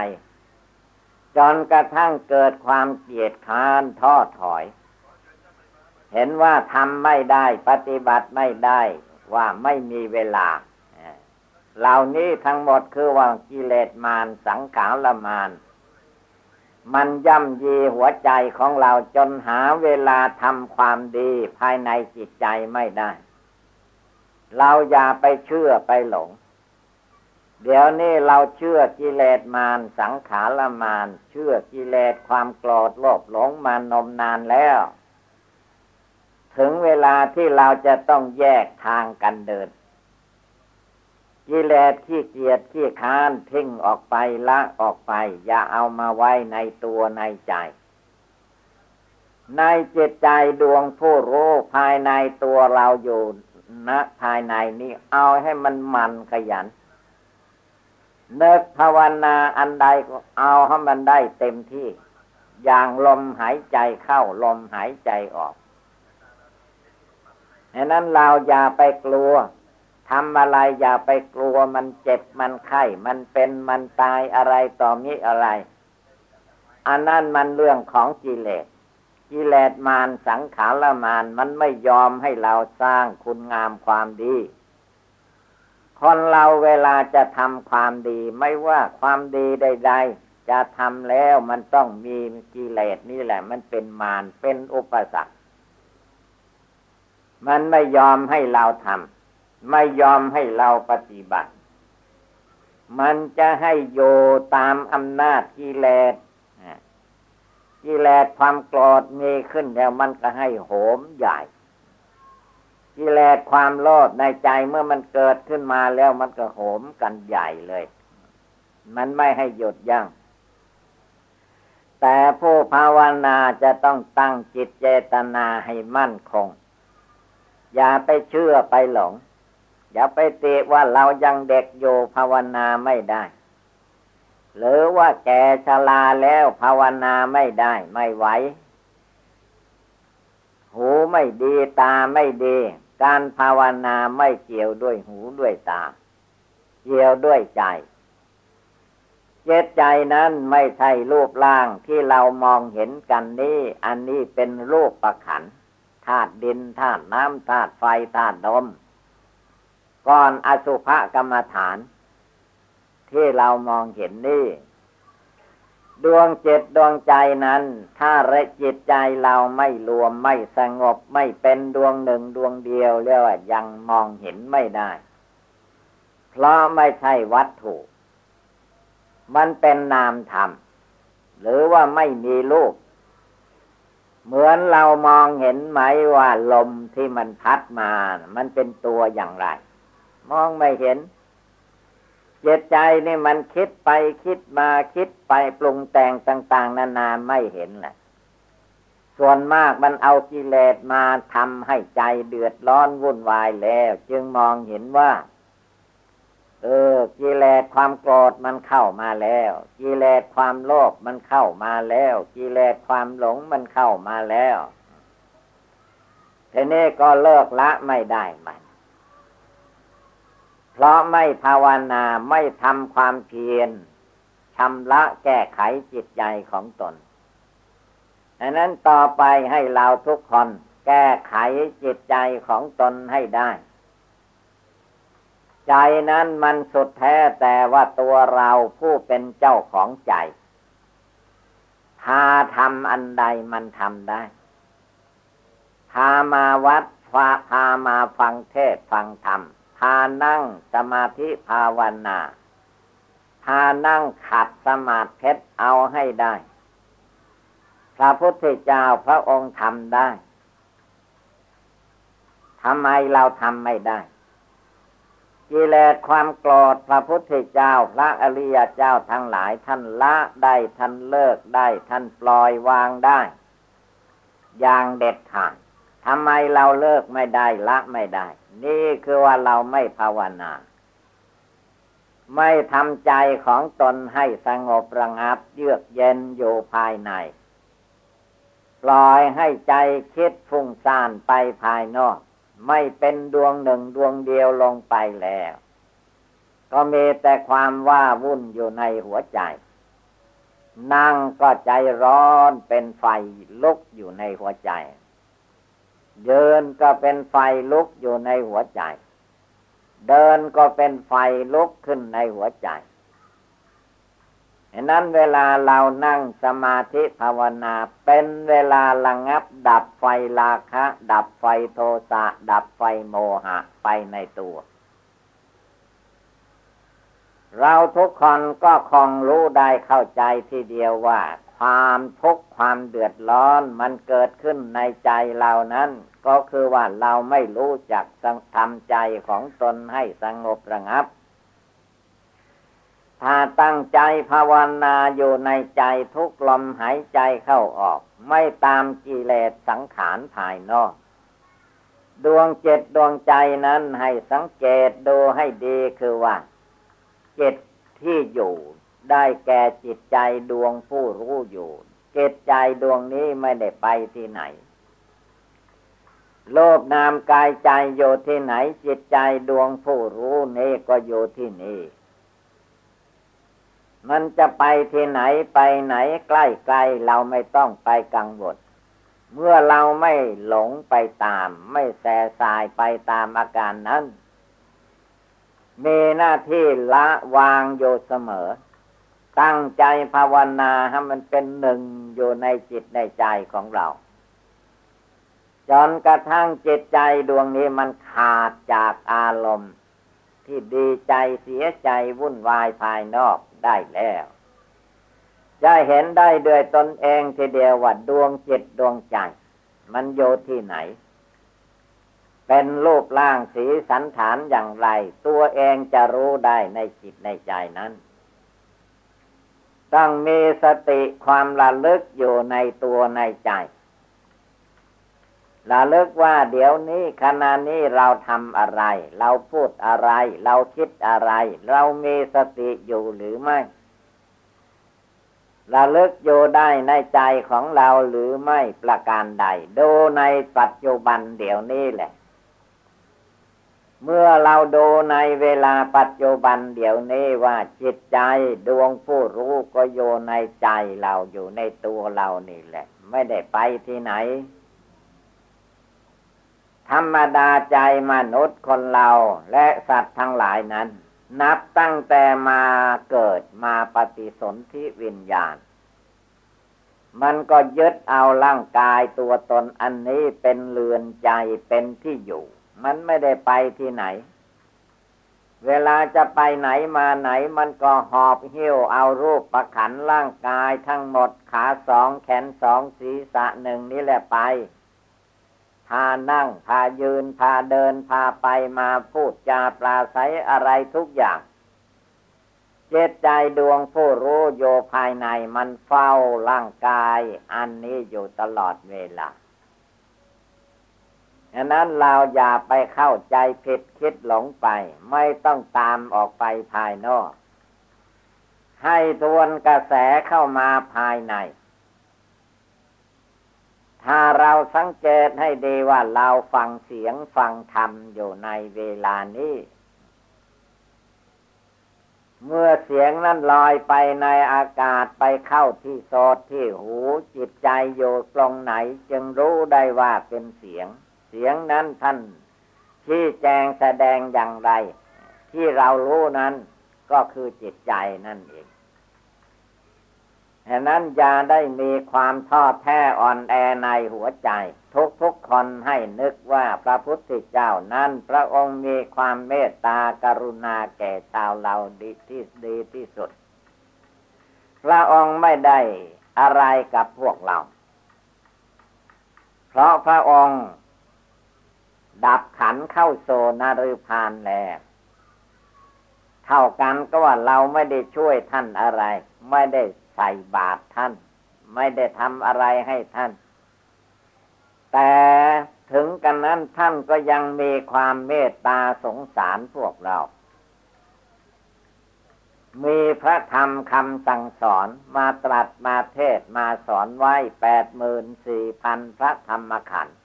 จนกระทั่งเกิดความเกลียดค้านท้อถอย เห็นว่าทำไม่ได้ปฏิบัติไม่ได้ว่าไม่มีเวลาเหล่านี้ทั้งหมดคือว่ากิเลสมารสังขารมารมันย่ำยีหัวใจของเราจนหาเวลาทำความดีภายในจิตใจไม่ได้ เราอย่าไปเชื่อไปหลง เดี๋ยวนี้เราเชื่อกิเลสมารสังขารมารเชื่อกิเลสความโกรธโลภหลงมานมนานแล้ว ถึงเวลาที่เราจะต้องแยกทางกันเดินกิเลสขี้เกียจขี้ค้านทิ้งออกไปละออกไป อย่าเอามาไว้ในตัวในใจ ในจิตใจดวงผู้รู้ภายในตัวเราอยู่ ณภายในนี้เอาให้มันมันขยันเนิกภาวนาอันใดก็เอาให้มันได้เต็มที่ อย่างลมหายใจเข้าลมหายใจออกดังนั้นเราอย่าไปกลัวทำอะไรอย่าไปกลัวมันเจ็บมันไข้มันเป็นมันตายอะไรต่อมิอะไร อันนั้นมันเรื่องของกิเลส กิเลสมารสังขารมารมันไม่ยอมให้เราสร้างคุณงามความดี คนเราเวลาจะทำความดีไม่ว่าความดีใด ๆ จะทำแล้วมันต้องมีกิเลสนี่แหละ มันเป็นมารเป็นอุปสรรคมันไม่ยอมให้เราทำไม่ยอมให้เราปฏิบัติ มันจะให้โยตามอำนาจกิเลส กิเลสความโกรธมีขึ้นแล้วมันก็ให้โหมใหญ่ กิเลสความโลภในใจเมื่อมันเกิดขึ้นมาแล้วมันก็โหมกันใหญ่เลย มันไม่ให้หยุดยัง้งแต่ผู้ภาวนาจะต้องตั้งจิตเจตนาให้มั่นคง อย่าไปเชื่อไปหลง อย่าไปเตะว่าเรายังเด็กอยู่ภาวนาไม่ได้ หรือว่าแก่ชราแล้วภาวนาไม่ได้ไม่ไหว หูไม่ดีตาไม่ดี การภาวนาไม่เกี่ยวด้วยหูด้วยตา เกี่ยวด้วยใจเจตใจนั้นไม่ใช่รูปร่างที่เรามองเห็นกันนี้ อันนี้เป็นรูปประขันธาตุดินธาตุน้ำธาตุไฟธาตุลมก่อนอสุภกรรมฐาน ที่เรามองเห็นนี่ดวงจิตดวงใจนั้น ถ้าระจิตใจเราไม่รวมไม่สงบไม่เป็นดวงหนึ่งดวงเดียวเรียกว่ายังมองเห็นไม่ได้ เพราะไม่ใช่วัตถุ มันเป็นนามธรรม หรือว่าไม่มีรูป เหมือนเรามองเห็นไหมว่าลมที่มันพัดมา มันเป็นตัวอย่างไร มองไม่เห็น จิตใจนี่มันคิดไปคิดมาคิดไปปรุงแต่งต่าง ๆ นานาไม่เห็นแหละส่วนมากมันเอากิเลสมาทำให้ใจเดือดร้อนวุ่นวายแล้ว จึงมองเห็นว่า เออ กิเลสความโกรธมันเข้ามาแล้ว กิเลสความโลภมันเข้ามาแล้ว กิเลสความหลงมันเข้ามาแล้วทีนี้ก็เลิกละไม่ได้มัน เพราะไม่ภาวนาไม่ทำความเพียรชำระแก้ไขจิตใจของตนดังนั้นต่อไปให้เราทุกคนแก้ไขจิตใจของตนให้ได้ ใจนั้นมันสุดแท้แต่ว่าตัวเราผู้เป็นเจ้าของใจพาทำอันใดมันทำได้ พามาวัดพาพามาฟังเทศฟังธรรมานั่งสมาธิภาวนาพานั่งขัดสมาธิเอาให้ได้ พระพุทธเจ้าพระองค์ทำได้ทำไมเราทำไม่ได้กิเลสความโกรธพระพุทธเจ้า พระอริยเจ้าทั้งหลายท่านละได้ท่านเลิกได้ท่านปล่อยวางได้ อย่างเด็ดขาดทำไมเราเลิกไม่ได้ละไม่ได้ นี่คือว่าเราไม่ภาวนา ไม่ทำใจของตนให้สงบระงับเยือกเย็นอยู่ภายใน ปล่อยให้ใจคิดฟุ้งซ่านไปภายนอก ไม่เป็นดวงหนึ่งดวงเดียวลงไปแล้ว ก็มีแต่ความว่าวุ่นอยู่ในหัวใจ นั่งก็ใจร้อนเป็นไฟลุกอยู่ในหัวใจ เดินก็เป็นไฟลุกอยู่ในหัวใจ เดินก็เป็นไฟลุกขึ้นในหัวใจนั้นเวลาเรานั่งสมาธิภาวนาเป็นเวลาระงับ ดับไฟราคะ ดับไฟโทสะ ดับไฟโมหะไปในตัว เราทุกคนก็คงรู้ได้เข้าใจทีเดียวว่าความทุกข์ความเดือดร้อนมันเกิดขึ้นในใจเรานั้น ก็คือว่าเราไม่รู้จักทำใจของตนให้สงบระงับ ถ้าตั้งใจภาวนาอยู่ในใจทุกลมหายใจเข้าออก ไม่ตามกิเลสสังขารภายนอก ดวงเจ็ดดวงใจนั้นให้สังเกตดูให้ดีคือว่าเจ็ดที่อยู่ ได้แก่จิตใจดวงผู้รู้อยู่เจตใจดวงนี้ไม่ได้ไปที่ไหน โลกนามกายใจอยู่ที่ไหน จิตใจดวงผู้รู้นี้ก็อยู่ที่นี่ มันจะไปที่ไหนไปไหนใกล้ๆเราไม่ต้องไปกังวลเมื่อเราไม่หลงไปตาม ไม่แสสายไปตามอาการนั้น มีหน้าที่ละวางอยู่เสมอ ตั้งใจภาวนาให้มันเป็นหนึ่งอยู่ในจิตในใจของเรา จนกระทั่งจิตใจดวงนี้มันขาดจากอารมณ์ ที่ดีใจเสียใจวุ่นวายภายนอกได้แล้ว จะเห็นได้ด้วยตนเองทีเดียวว่าดวงจิตดวงใจ มันโยที่ไหน เป็นรูปร่างสีสันฐานอย่างไร ตัวเองจะรู้ได้ในจิตในใจนั้น ต้องมีสติความระลึกอยู่ในตัวในใจระลึกว่าเดี๋ยวนี้ขณะนี้เราทำอะไร เราพูดอะไร เราคิดอะไร เรามีสติอยู่หรือไม่ระลึกอยู่ได้ในใจของเราหรือไม่ประการใด ดูในปัจจุบันเดี๋ยวนี้แหละ เมื่อเราดูในเวลาปัจจุบันเดี๋ยวนี้ว่าจิตใจดวงผู้รู้ก็อยู่ในใจเราอยู่ในตัวเรานี่แหละ ไม่ได้ไปที่ไหน ธรรมดาใจมนุษย์คนเราและสัตว์ทั้งหลายนั้น นับตั้งแต่มาเกิดมาปฏิสนธิวิญญาณ มันก็ยึดเอาร่างกายตัวตนอันนี้เป็นเรือนใจเป็นที่อยู่ มันไม่ได้ไปที่ไหน เวลาจะไปไหนมาไหน มันก็หอบหิ้วเอารูปประขันร่างกายทั้งหมดขาสองแขนสองศีรษะหนึ่งนี่แหละไป พานั่ง พายืน พาเดิน พาไปมาพูดจาปลาใสอะไรทุกอย่างเจตใจดวงผู้รู้โยภายในมันเฝ้าร่างกาย อันนี้อยู่ตลอดเวลา ฉะนั้นเราอย่าไปเข้าใจผิดคิดหลงไป ไม่ต้องตามออกไปภายนอก ให้ทวนกระแสเข้ามาภายใน ถ้าเราสังเกตให้ดีว่าเราฟังเสียงฟังธรรมอยู่ในเวลานี้เมื่อเสียงนั้นลอยไปในอากาศไปเข้าที่โสดที่หูจิตใจอยู่ตรงไหน จึงรู้ได้ว่าเป็นเสียง เสียงนั้นท่านที่แจงแสดงอย่างไร ที่เรารู้นั้นก็คือจิตใจนั่นเองฉะนั้นอย่าได้มีความท้อแท้อ่อนแอในหัวใจ ทุกทุกคนให้นึกว่าพระพุทธเจ้านั้นพระองค์มีความเมตตากรุณาแก่ชาวเราดีที่ดีที่สุด พระองค์ไม่ได้อะไรกับพวกเรา เพราะพระองค์ ดับขันเข้าโซนารุพานแล้วเท่ากันก็ว่าเราไม่ได้ช่วยท่านอะไร ไม่ได้ใส่บาตรท่าน ไม่ได้ทำอะไรให้ท่าน แต่ถึงกันนั้นท่านก็ยังมีความเมตตาสงสารพวกเรา มีพระธรรมคำสั่งสอนมาตรัสมาเทศมาสอนไว้แปดหมื่นสี่พันพระธรรมขันธ์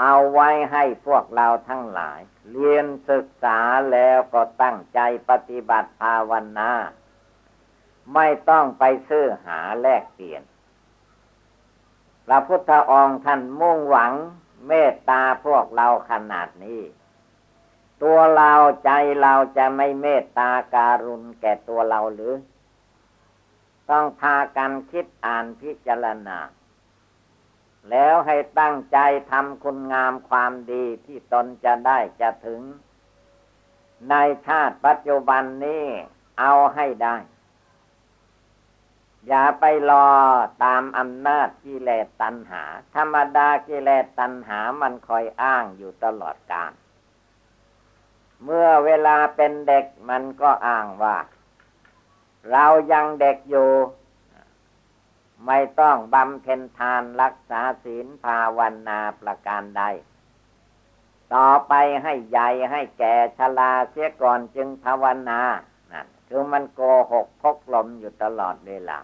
เอาไว้ให้พวกเราทั้งหลาย เรียนศึกษาแล้วก็ตั้งใจปฏิบัติภาวนา ไม่ต้องไปซื้อหาแลกเปลี่ยน พระพุทธองค์ท่านมุ่งหวังเมตตาพวกเราขนาดนี้ ตัวเราใจเราจะไม่เมตตาการุณแก่ตัวเราหรือ ต้องพากันคิดอ่านพิจารณา แล้วให้ตั้งใจทำคุณงามความดีที่ตนจะได้จะถึง ในชาติปัจจุบันนี้เอาให้ได้ อย่าไปรอตามอำนาจกิเลสตัณหา ธรรมดากิเลสตัณหามันคอยอ้างอยู่ตลอดกาลเมื่อเวลาเป็นเด็กมันก็อ้างว่า เรายังเด็กอยู่ ไม่ต้องบำเพ็ญทานรักษาศีลภาวนาประการใด ต่อไปให้ใหญ่ให้แก่ชราเสียก่อนจึงภาวนานั่นคือมันโกหกพกลมอยู่ตลอดเวลา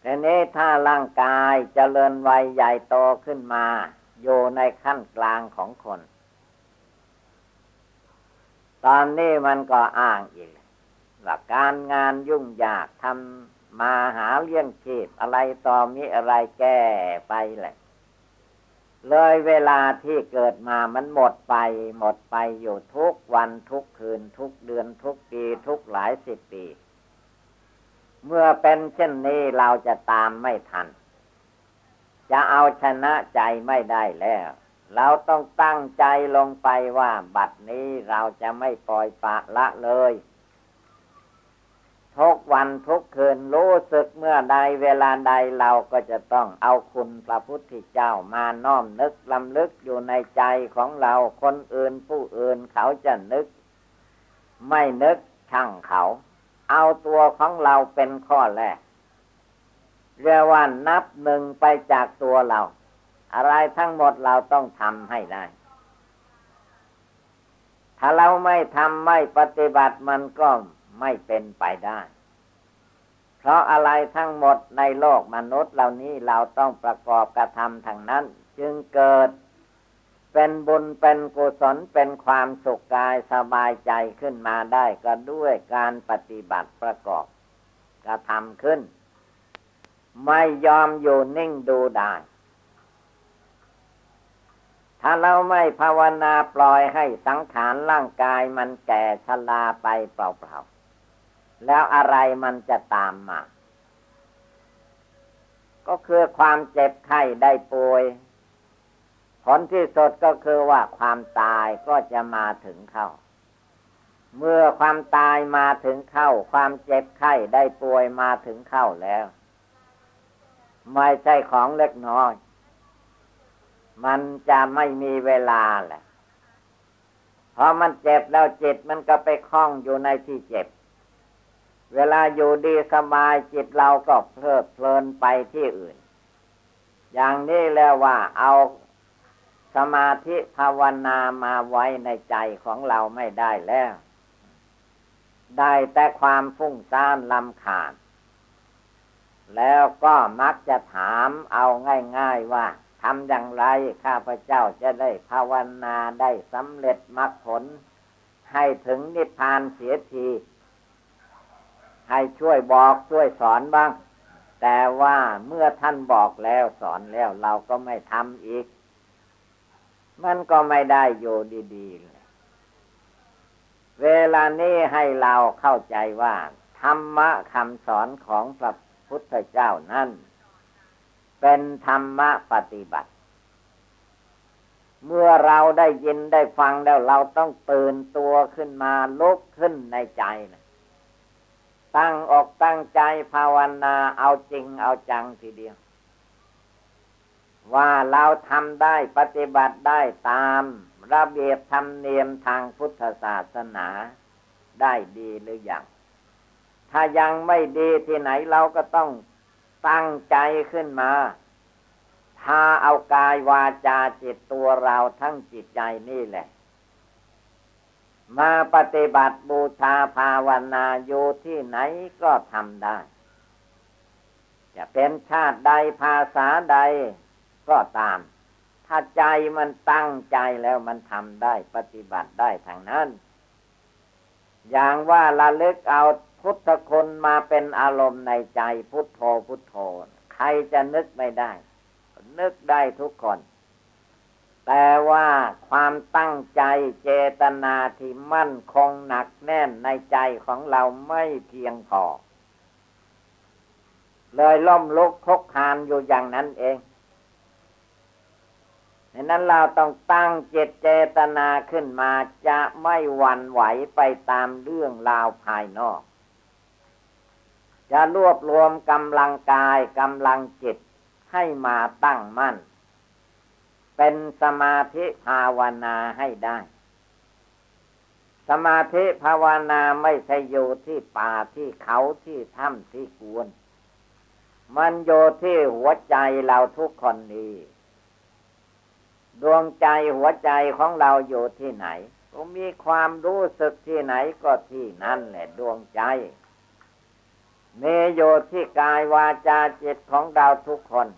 แต่นี้ถ้าร่างกายจเจริญวัยใหญ่โตขึ้นมา อยู่ในขั้นกลางของคน ตอนนี้มันก็อ้างอีกว่าการงานยุ่งยากทำ มาหาเลี้ยงชีพอะไรต่อมีอะไรแก้ไปเลยเลยเวลาที่เกิดมามันหมดไป หมดไปอยู่ทุกวันทุกคืน ทุกเดือนทุกปีทุกหลายสิบปี เมื่อเป็นเช่นนี้เราจะตามไม่ทัน จะเอาชนะใจไม่ได้แล้ว เราต้องตั้งใจลงไปว่าบัดนี้เราจะไม่ปล่อยปะละเลย ทุกวันทุกคืนรู้สึกเมื่อใดเวลาใดเราก็จะต้องเอาคุณพระพุทธเจ้ามาน้อมนึกลำลึกอยู่ในใจของเราคนอื่นผู้อื่นเขาจะนึก ไม่นึกช่างเขา เอาตัวของเราเป็นข้อแรกเรียกว่านับหนึ่งไปจากตัวเรา อะไรทั้งหมดเราต้องทำให้ได้ถ้าเราไม่ทำไม่ปฏิบัติมันก็ ไม่เป็นไปได้ เพราะอะไรทั้งหมดในโลกมนุษย์เหล่านี้เราต้องประกอบกระทำทางนั้น จึงเกิดเป็นบุญเป็นกุศลเป็นความสุขกายสบายใจขึ้นมาได้ก็ด้วยการปฏิบัติประกอบกระทำขึ้น ไม่ยอมอยู่นิ่งดูได้ ถ้าเราไม่ภาวนาปล่อยให้สังขารร่างกายมันแก่ชราไปเปล่าๆ แล้วอะไรมันจะตามมา ก็คือความเจ็บไข้ได้ป่วย ผลที่สุดก็คือว่าความตายก็จะมาถึงเข้า เมื่อความตายมาถึงเข้า ความเจ็บไข้ได้ป่วยมาถึงเข้าแล้ว ไม่ใช่ของเล็กน้อย มันจะไม่มีเวลาแหละพอมันเจ็บแล้วจิตมันก็ไปคล้องอยู่ในที่เจ็บ เวลาอยู่ดีสบายจิตเราก็เพลิดเพลินไปที่อื่น อย่างนี้แล้วว่าเอาสมาธิภาวนามาไว้ในใจของเราไม่ได้แล้ว ได้แต่ความฟุ้งซ่านลำขาด แล้วก็มักจะถามเอาง่าย ๆว่าทำอย่างไรข้าพเจ้าจะได้ภาวนาได้สำเร็จมรรคผล ให้ถึงนิพพานเสียที ให้ช่วยบอกช่วยสอนบ้าง แต่ว่าเมื่อท่านบอกแล้วสอนแล้วเราก็ไม่ทำอีก มันก็ไม่ได้อยู่ดีๆเเวลานี้ให้เราเข้าใจว่า ธรรมะคำสอนของพระพุทธเจ้านั้นเป็นธรรมะปฏิบัติ เมื่อเราได้ยินได้ฟังแล้วเราต้องตื่นตัวขึ้นมาลุกขึ้นในใจนะ ตั้งอกตั้งใจภาวนาเอาจริงเอาจังทีเดียว ว่าเราทำได้ปฏิบัติได้ตามระเบียบธรรมเนียมทางพุทธศาสนาได้ดีหรืออยังถ้ายังไม่ดีที่ไหนเราก็ต้องตั้งใจขึ้นมาถ้าเอากายวาจาจิตตัวเราทั้งจิตใจนี่แหละ มาปฏิบัติบูชาภาวนาอยู่ที่ไหนก็ทำได้ จะเป็นชาติใดภาษาใดก็ตาม ถ้าใจมันตั้งใจแล้วมันทำได้ปฏิบัติได้ทางนั้น อย่างว่าละลึกเอาพุทธคุณมาเป็นอารมณ์ในใจพุทโธพุทโธ ใครจะนึกไม่ได้ นึกได้ทุกคน แต่ว่าความตั้งใจเจตนาที่มั่นคงหนักแน่นในใจของเราไม่เพียงพอ เลยล่มลุกคกคานอยู่อย่างนั้นเองดังนั้นเราต้องตั้งเจตเจตนาขึ้นมาจะไม่หวั่นไหวไปตามเรื่องราวภายนอก จะรวบรวมกำลังกายกำลังจิตให้มาตั้งมั่น เป็นสมาธิภาวนาให้ได้ สมาธิภาวนาไม่ใช่อยู่ที่ป่าที่เขาที่ถ้ำที่กวน มันโยที่หัวใจเราทุกคนนี้ดวงใจหัวใจของเราอยู่ที่ไหนก็มีความรู้สึกที่ไหนก็ที่นั่นแหละดวงใจมีอยู่ที่กายวาจาจิตของเราทุกคน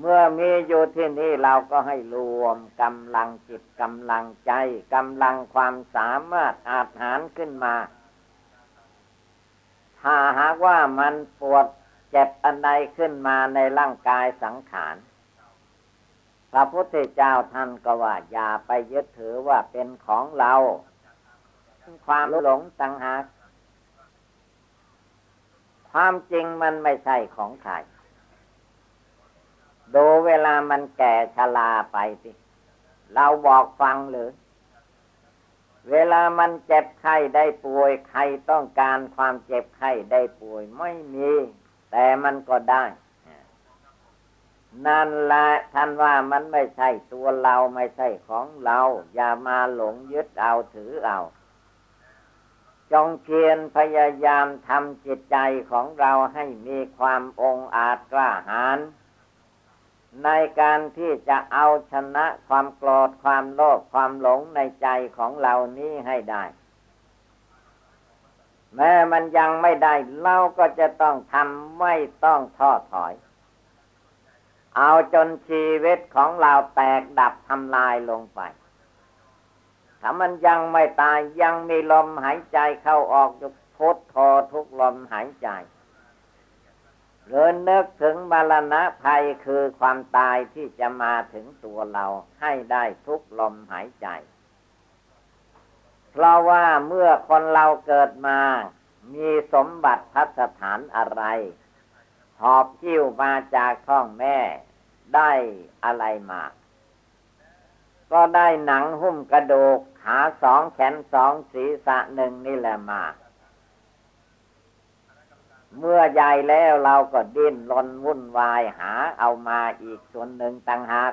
เมื่อมีอยู่ที่นี่เราก็ให้รวมกำลังจิตกำลังใจกำลังความสามารถอาหารขึ้นมา ถ้าหากว่ามันปวดเจ็บอันใดขึ้นมาในร่างกายสังขารพระพุทธเจ้าท่านก็ว่า อย่าไปยึดถือว่าเป็นของเรา ความหลงต่างหาก ความจริงมันไม่ใช่ของใคร ดูเวลามันแก่ชราไปสิ เราบอกฟังหรือ เวลามันเจ็บไข้ได้ป่วย ใครต้องการความเจ็บไข้ได้ป่วยไม่มี แต่มันก็ได้นั่นแหละท่านว่ามันไม่ใช่ตัวเราไม่ใช่ของเรา อย่ามาหลงยึดเอาถือเอา จงเพียรพยายามทำจิตใจของเราให้มีความองอาจกล้าหาญ ในการที่จะเอาชนะความโกรธความโลภความหลงในใจของเรานี้ให้ได้ แม้มันยังไม่ได้เราก็จะต้องทำไม่ต้องท้อถอย เอาจนชีวิตของเราแตกดับทำลายลงไปถ้ามันยังไม่ตายยังมีลมหายใจเข้าออกอยู่พุทโธทุกลมหายใจ เรือนึกถึงมรณะภัยคือความตายที่จะมาถึงตัวเราให้ได้ทุกลมหายใจ เพราะว่าเมื่อคนเราเกิดมา มีสมบัติพัสถานอะไร หอบจิ้วมาจากท้องแม่ ได้อะไรมา ก็ได้หนังหุ้มกระดูกขาสองแขนสองศีรษะหนึ่งนี่แหละมา เมื่อใหญ่แล้วเราก็ดิ้นรนวุ่นวายหาเอามาอีกส่วนหนึ่งต่างหาก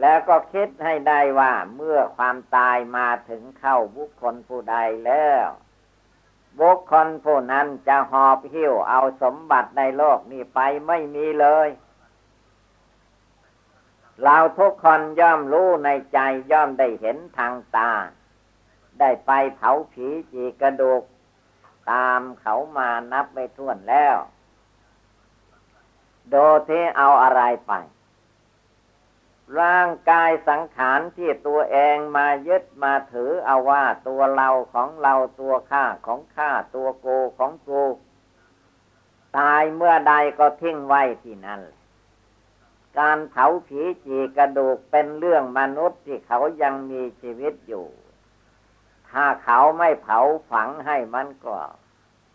แล้วก็คิดให้ได้ว่าเมื่อความตายมาถึงเข้าบุคคลผู้ใดแล้ว บุคคลผู้นั้นจะหอบหิ้วเอาสมบัติในโลกนี้ไปไม่มีเลย เราทุกคนย่อมรู้ในใจย่อมได้เห็นทางตา ได้ไปเผาผีจีกระดูก ตามเขามานับไปท่วนแล้ว โดที่เอาอะไรไป ร่างกายสังขารที่ตัวเองมายึดมาถือเอาว่าตัวเราของเราตัวข้าของข้าตัวโกของโกตายเมื่อใดก็ทิ้งไว้ที่นั่น การเผาผีจีกระดูกเป็นเรื่องมนุษย์ที่เขายังมีชีวิตอยู่ ถ้าเขาไม่เผาฝังให้มันก็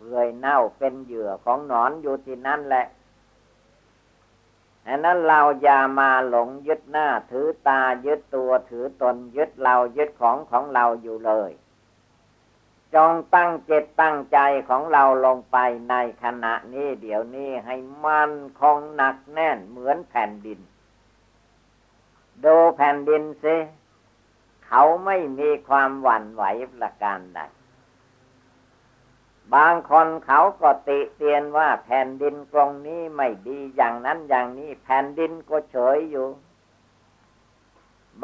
เปื่อยเน่าเป็นเหยื่อของหนอนอยู่ที่นั่นแหละอันนั้นเราอย่ามาหลงยึดหน้าถือตายึดตัวถือตนยึดเรายึดของของเราอยู่เลย จงตั้งเจตตั้งใจของเราลงไปในขณะนี้เดี๋ยวนี้ให้มันคงหนักแน่นเหมือนแผ่นดิน ดูแผ่นดินสิเขาไม่มีความหวั่นไหวประการใด บางคนเขาก็ติเตียนว่าแผ่นดินตรงนี้ไม่ดีอย่างนั้นอย่างนี้ แผ่นดินก็เฉยอยู่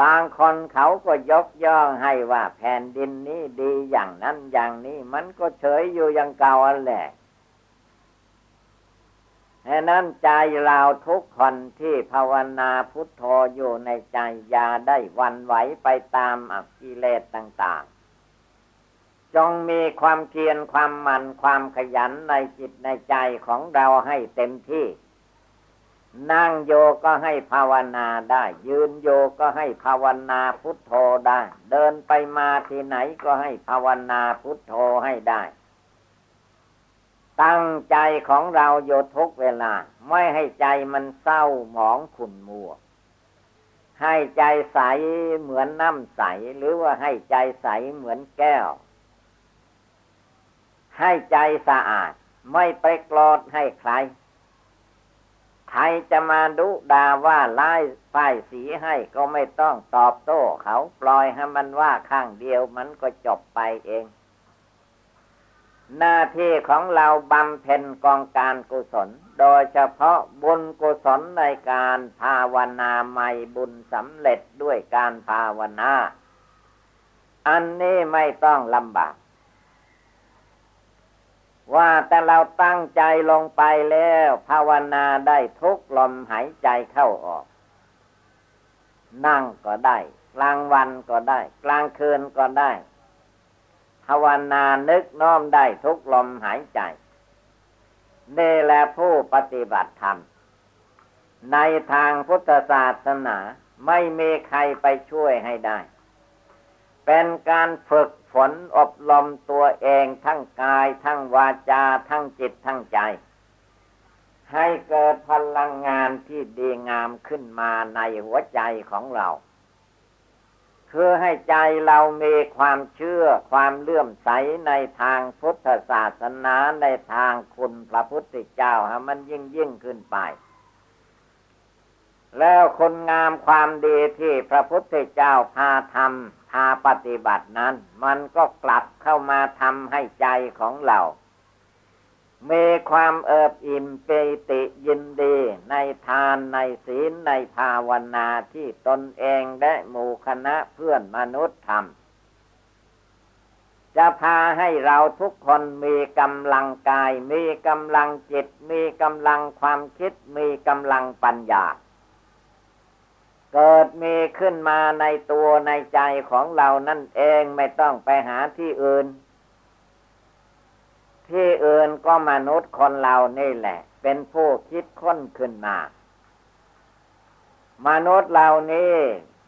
บางคนเขาก็ยกย่องให้ว่าแผ่นดินนี้ดีอย่างนั้นอย่างนี้ มันก็เฉยอยู่อย่างเก่าอันแหละฉะนั้นใจเราทุกคนที่ภาวนาพุทโธอยู่ในใจยาได้วันไหวไปตามอกิเลสต่าง จงมีความเพียรความหมั่นความขยันในจิตในใจของเราให้เต็มที่ นั่งโยก็ให้ภาวนาได้ ยืนโยก็ให้ภาวนาพุทโธได้ เดินไปมาที่ไหนก็ให้ภาวนาพุทโธให้ได้ ตั้งใจของเราโยทุกเวลา ไม่ให้ใจมันเศร้าหมองขุ่นมัวให้ใจใสเหมือนน้ำใส หรือว่าให้ใจใสเหมือนแก้ว ให้ใจสะอาด ไม่ไปกรอดให้ใคร ใครจะมาดุดาว่าไล่ป้ายสีให้ก็ไม่ต้องตอบโต้เขาปล่อยให้มันว่าข้างเดียวมันก็จบไปเอง หน้าที่ของเราบำเพ็ญกองการกุศล โดยเฉพาะบุญกุศลในการภาวนาใหม่บุญสำเร็จด้วยการภาวนา อันนี้ไม่ต้องลำบาก ว่าแต่เราตั้งใจลงไปแล้ว ภาวนาได้ทุกลมหายใจเข้าออก นั่งก็ได้ กลางวันก็ได้ กลางคืนก็ได้ ภาวนานึกน้อมได้ทุกลมหายใจนี่แหละผู้ปฏิบัติธรรม ในทางพุทธศาสนาไม่มีใครไปช่วยให้ได้ เป็นการฝึกฝนอบรมตัวเองทั้งกาย ทั้งวาจา ทั้งจิตทั้งใจ ให้เกิดพลังงานที่ดีงามขึ้นมาในหัวใจของเรา คือให้ใจเรามีความเชื่อความเลื่อมใสในทางพุทธศาสนาในทางคุณพระพุทธเจ้าให้มันยิ่งยิ่งขึ้นไปแล้วคนงามความดีที่พระพุทธเจ้าพาทำ พาปฏิบัตินั้น มันก็กลับเข้ามาทำให้ใจของเรามีความเอิบอิ่มเปติยินดี ในทานในศีลในภาวนาที่ตนเองและหมู่คณะเพื่อนมนุษย์ทำจะพาให้เราทุกคนมีกำลังกาย มีกำลังจิต มีกำลังความคิด มีกำลังปัญญา เกิดมีขึ้นมาในตัวในใจของเรานั่นเองไม่ต้องไปหาที่อื่น ที่อื่นก็มนุษย์คนเรานี่แหละ เป็นผู้คิดค้นขึ้นมามนุษย์เหล่านี้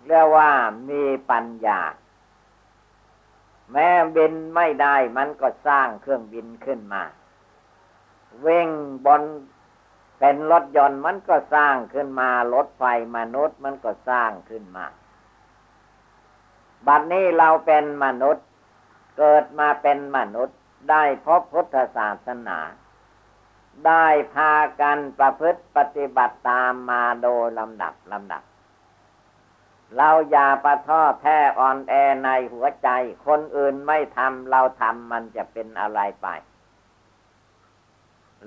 เรียกว่ามีปัญญา แม้บินไม่ได้มันก็สร้างเครื่องบินขึ้นมา เว่งบน เป็นรถยนต์มันก็สร้างขึ้นมา รถไฟมนุษย์มันก็สร้างขึ้นมา บัดนี้เราเป็นมนุษย์ เกิดมาเป็นมนุษย์ได้พบพุทธศาสนา ได้พากันประพฤติปฏิบัติตามมาโดยลำดับลำดับ เราอย่าประท้อแท้อ่อนแอในหัวใจ คนอื่นไม่ทำเราทำมันจะเป็นอะไรไป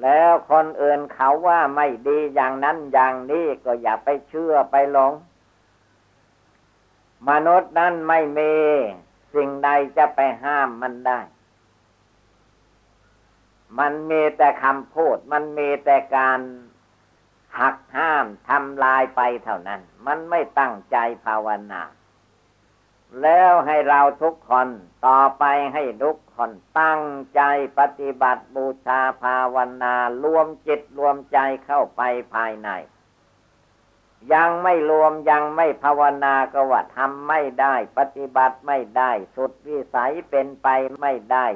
แล้วคนอื่นเขาว่าไม่ดีอย่างนั้นอย่างนี้ก็อย่าไปเชื่อไปหลง มนุษย์นั้นไม่มีสิ่งใดจะไปห้ามมันได้ มันมีแต่คำพูด มันมีแต่การหักห้ามทำลายไปเท่านั้น มันไม่ตั้งใจภาวนา แล้วให้เราทุกคนต่อไปให้ทุกคนตั้งใจปฏิบัติบูชาภาวนา รวมจิตรวมใจเข้าไปภายใน ยังไม่รวมยังไม่ภาวนาก็ว่าทำไม่ได้ ปฏิบัติไม่ได้ สุดวิสัยเป็นไปไม่ได้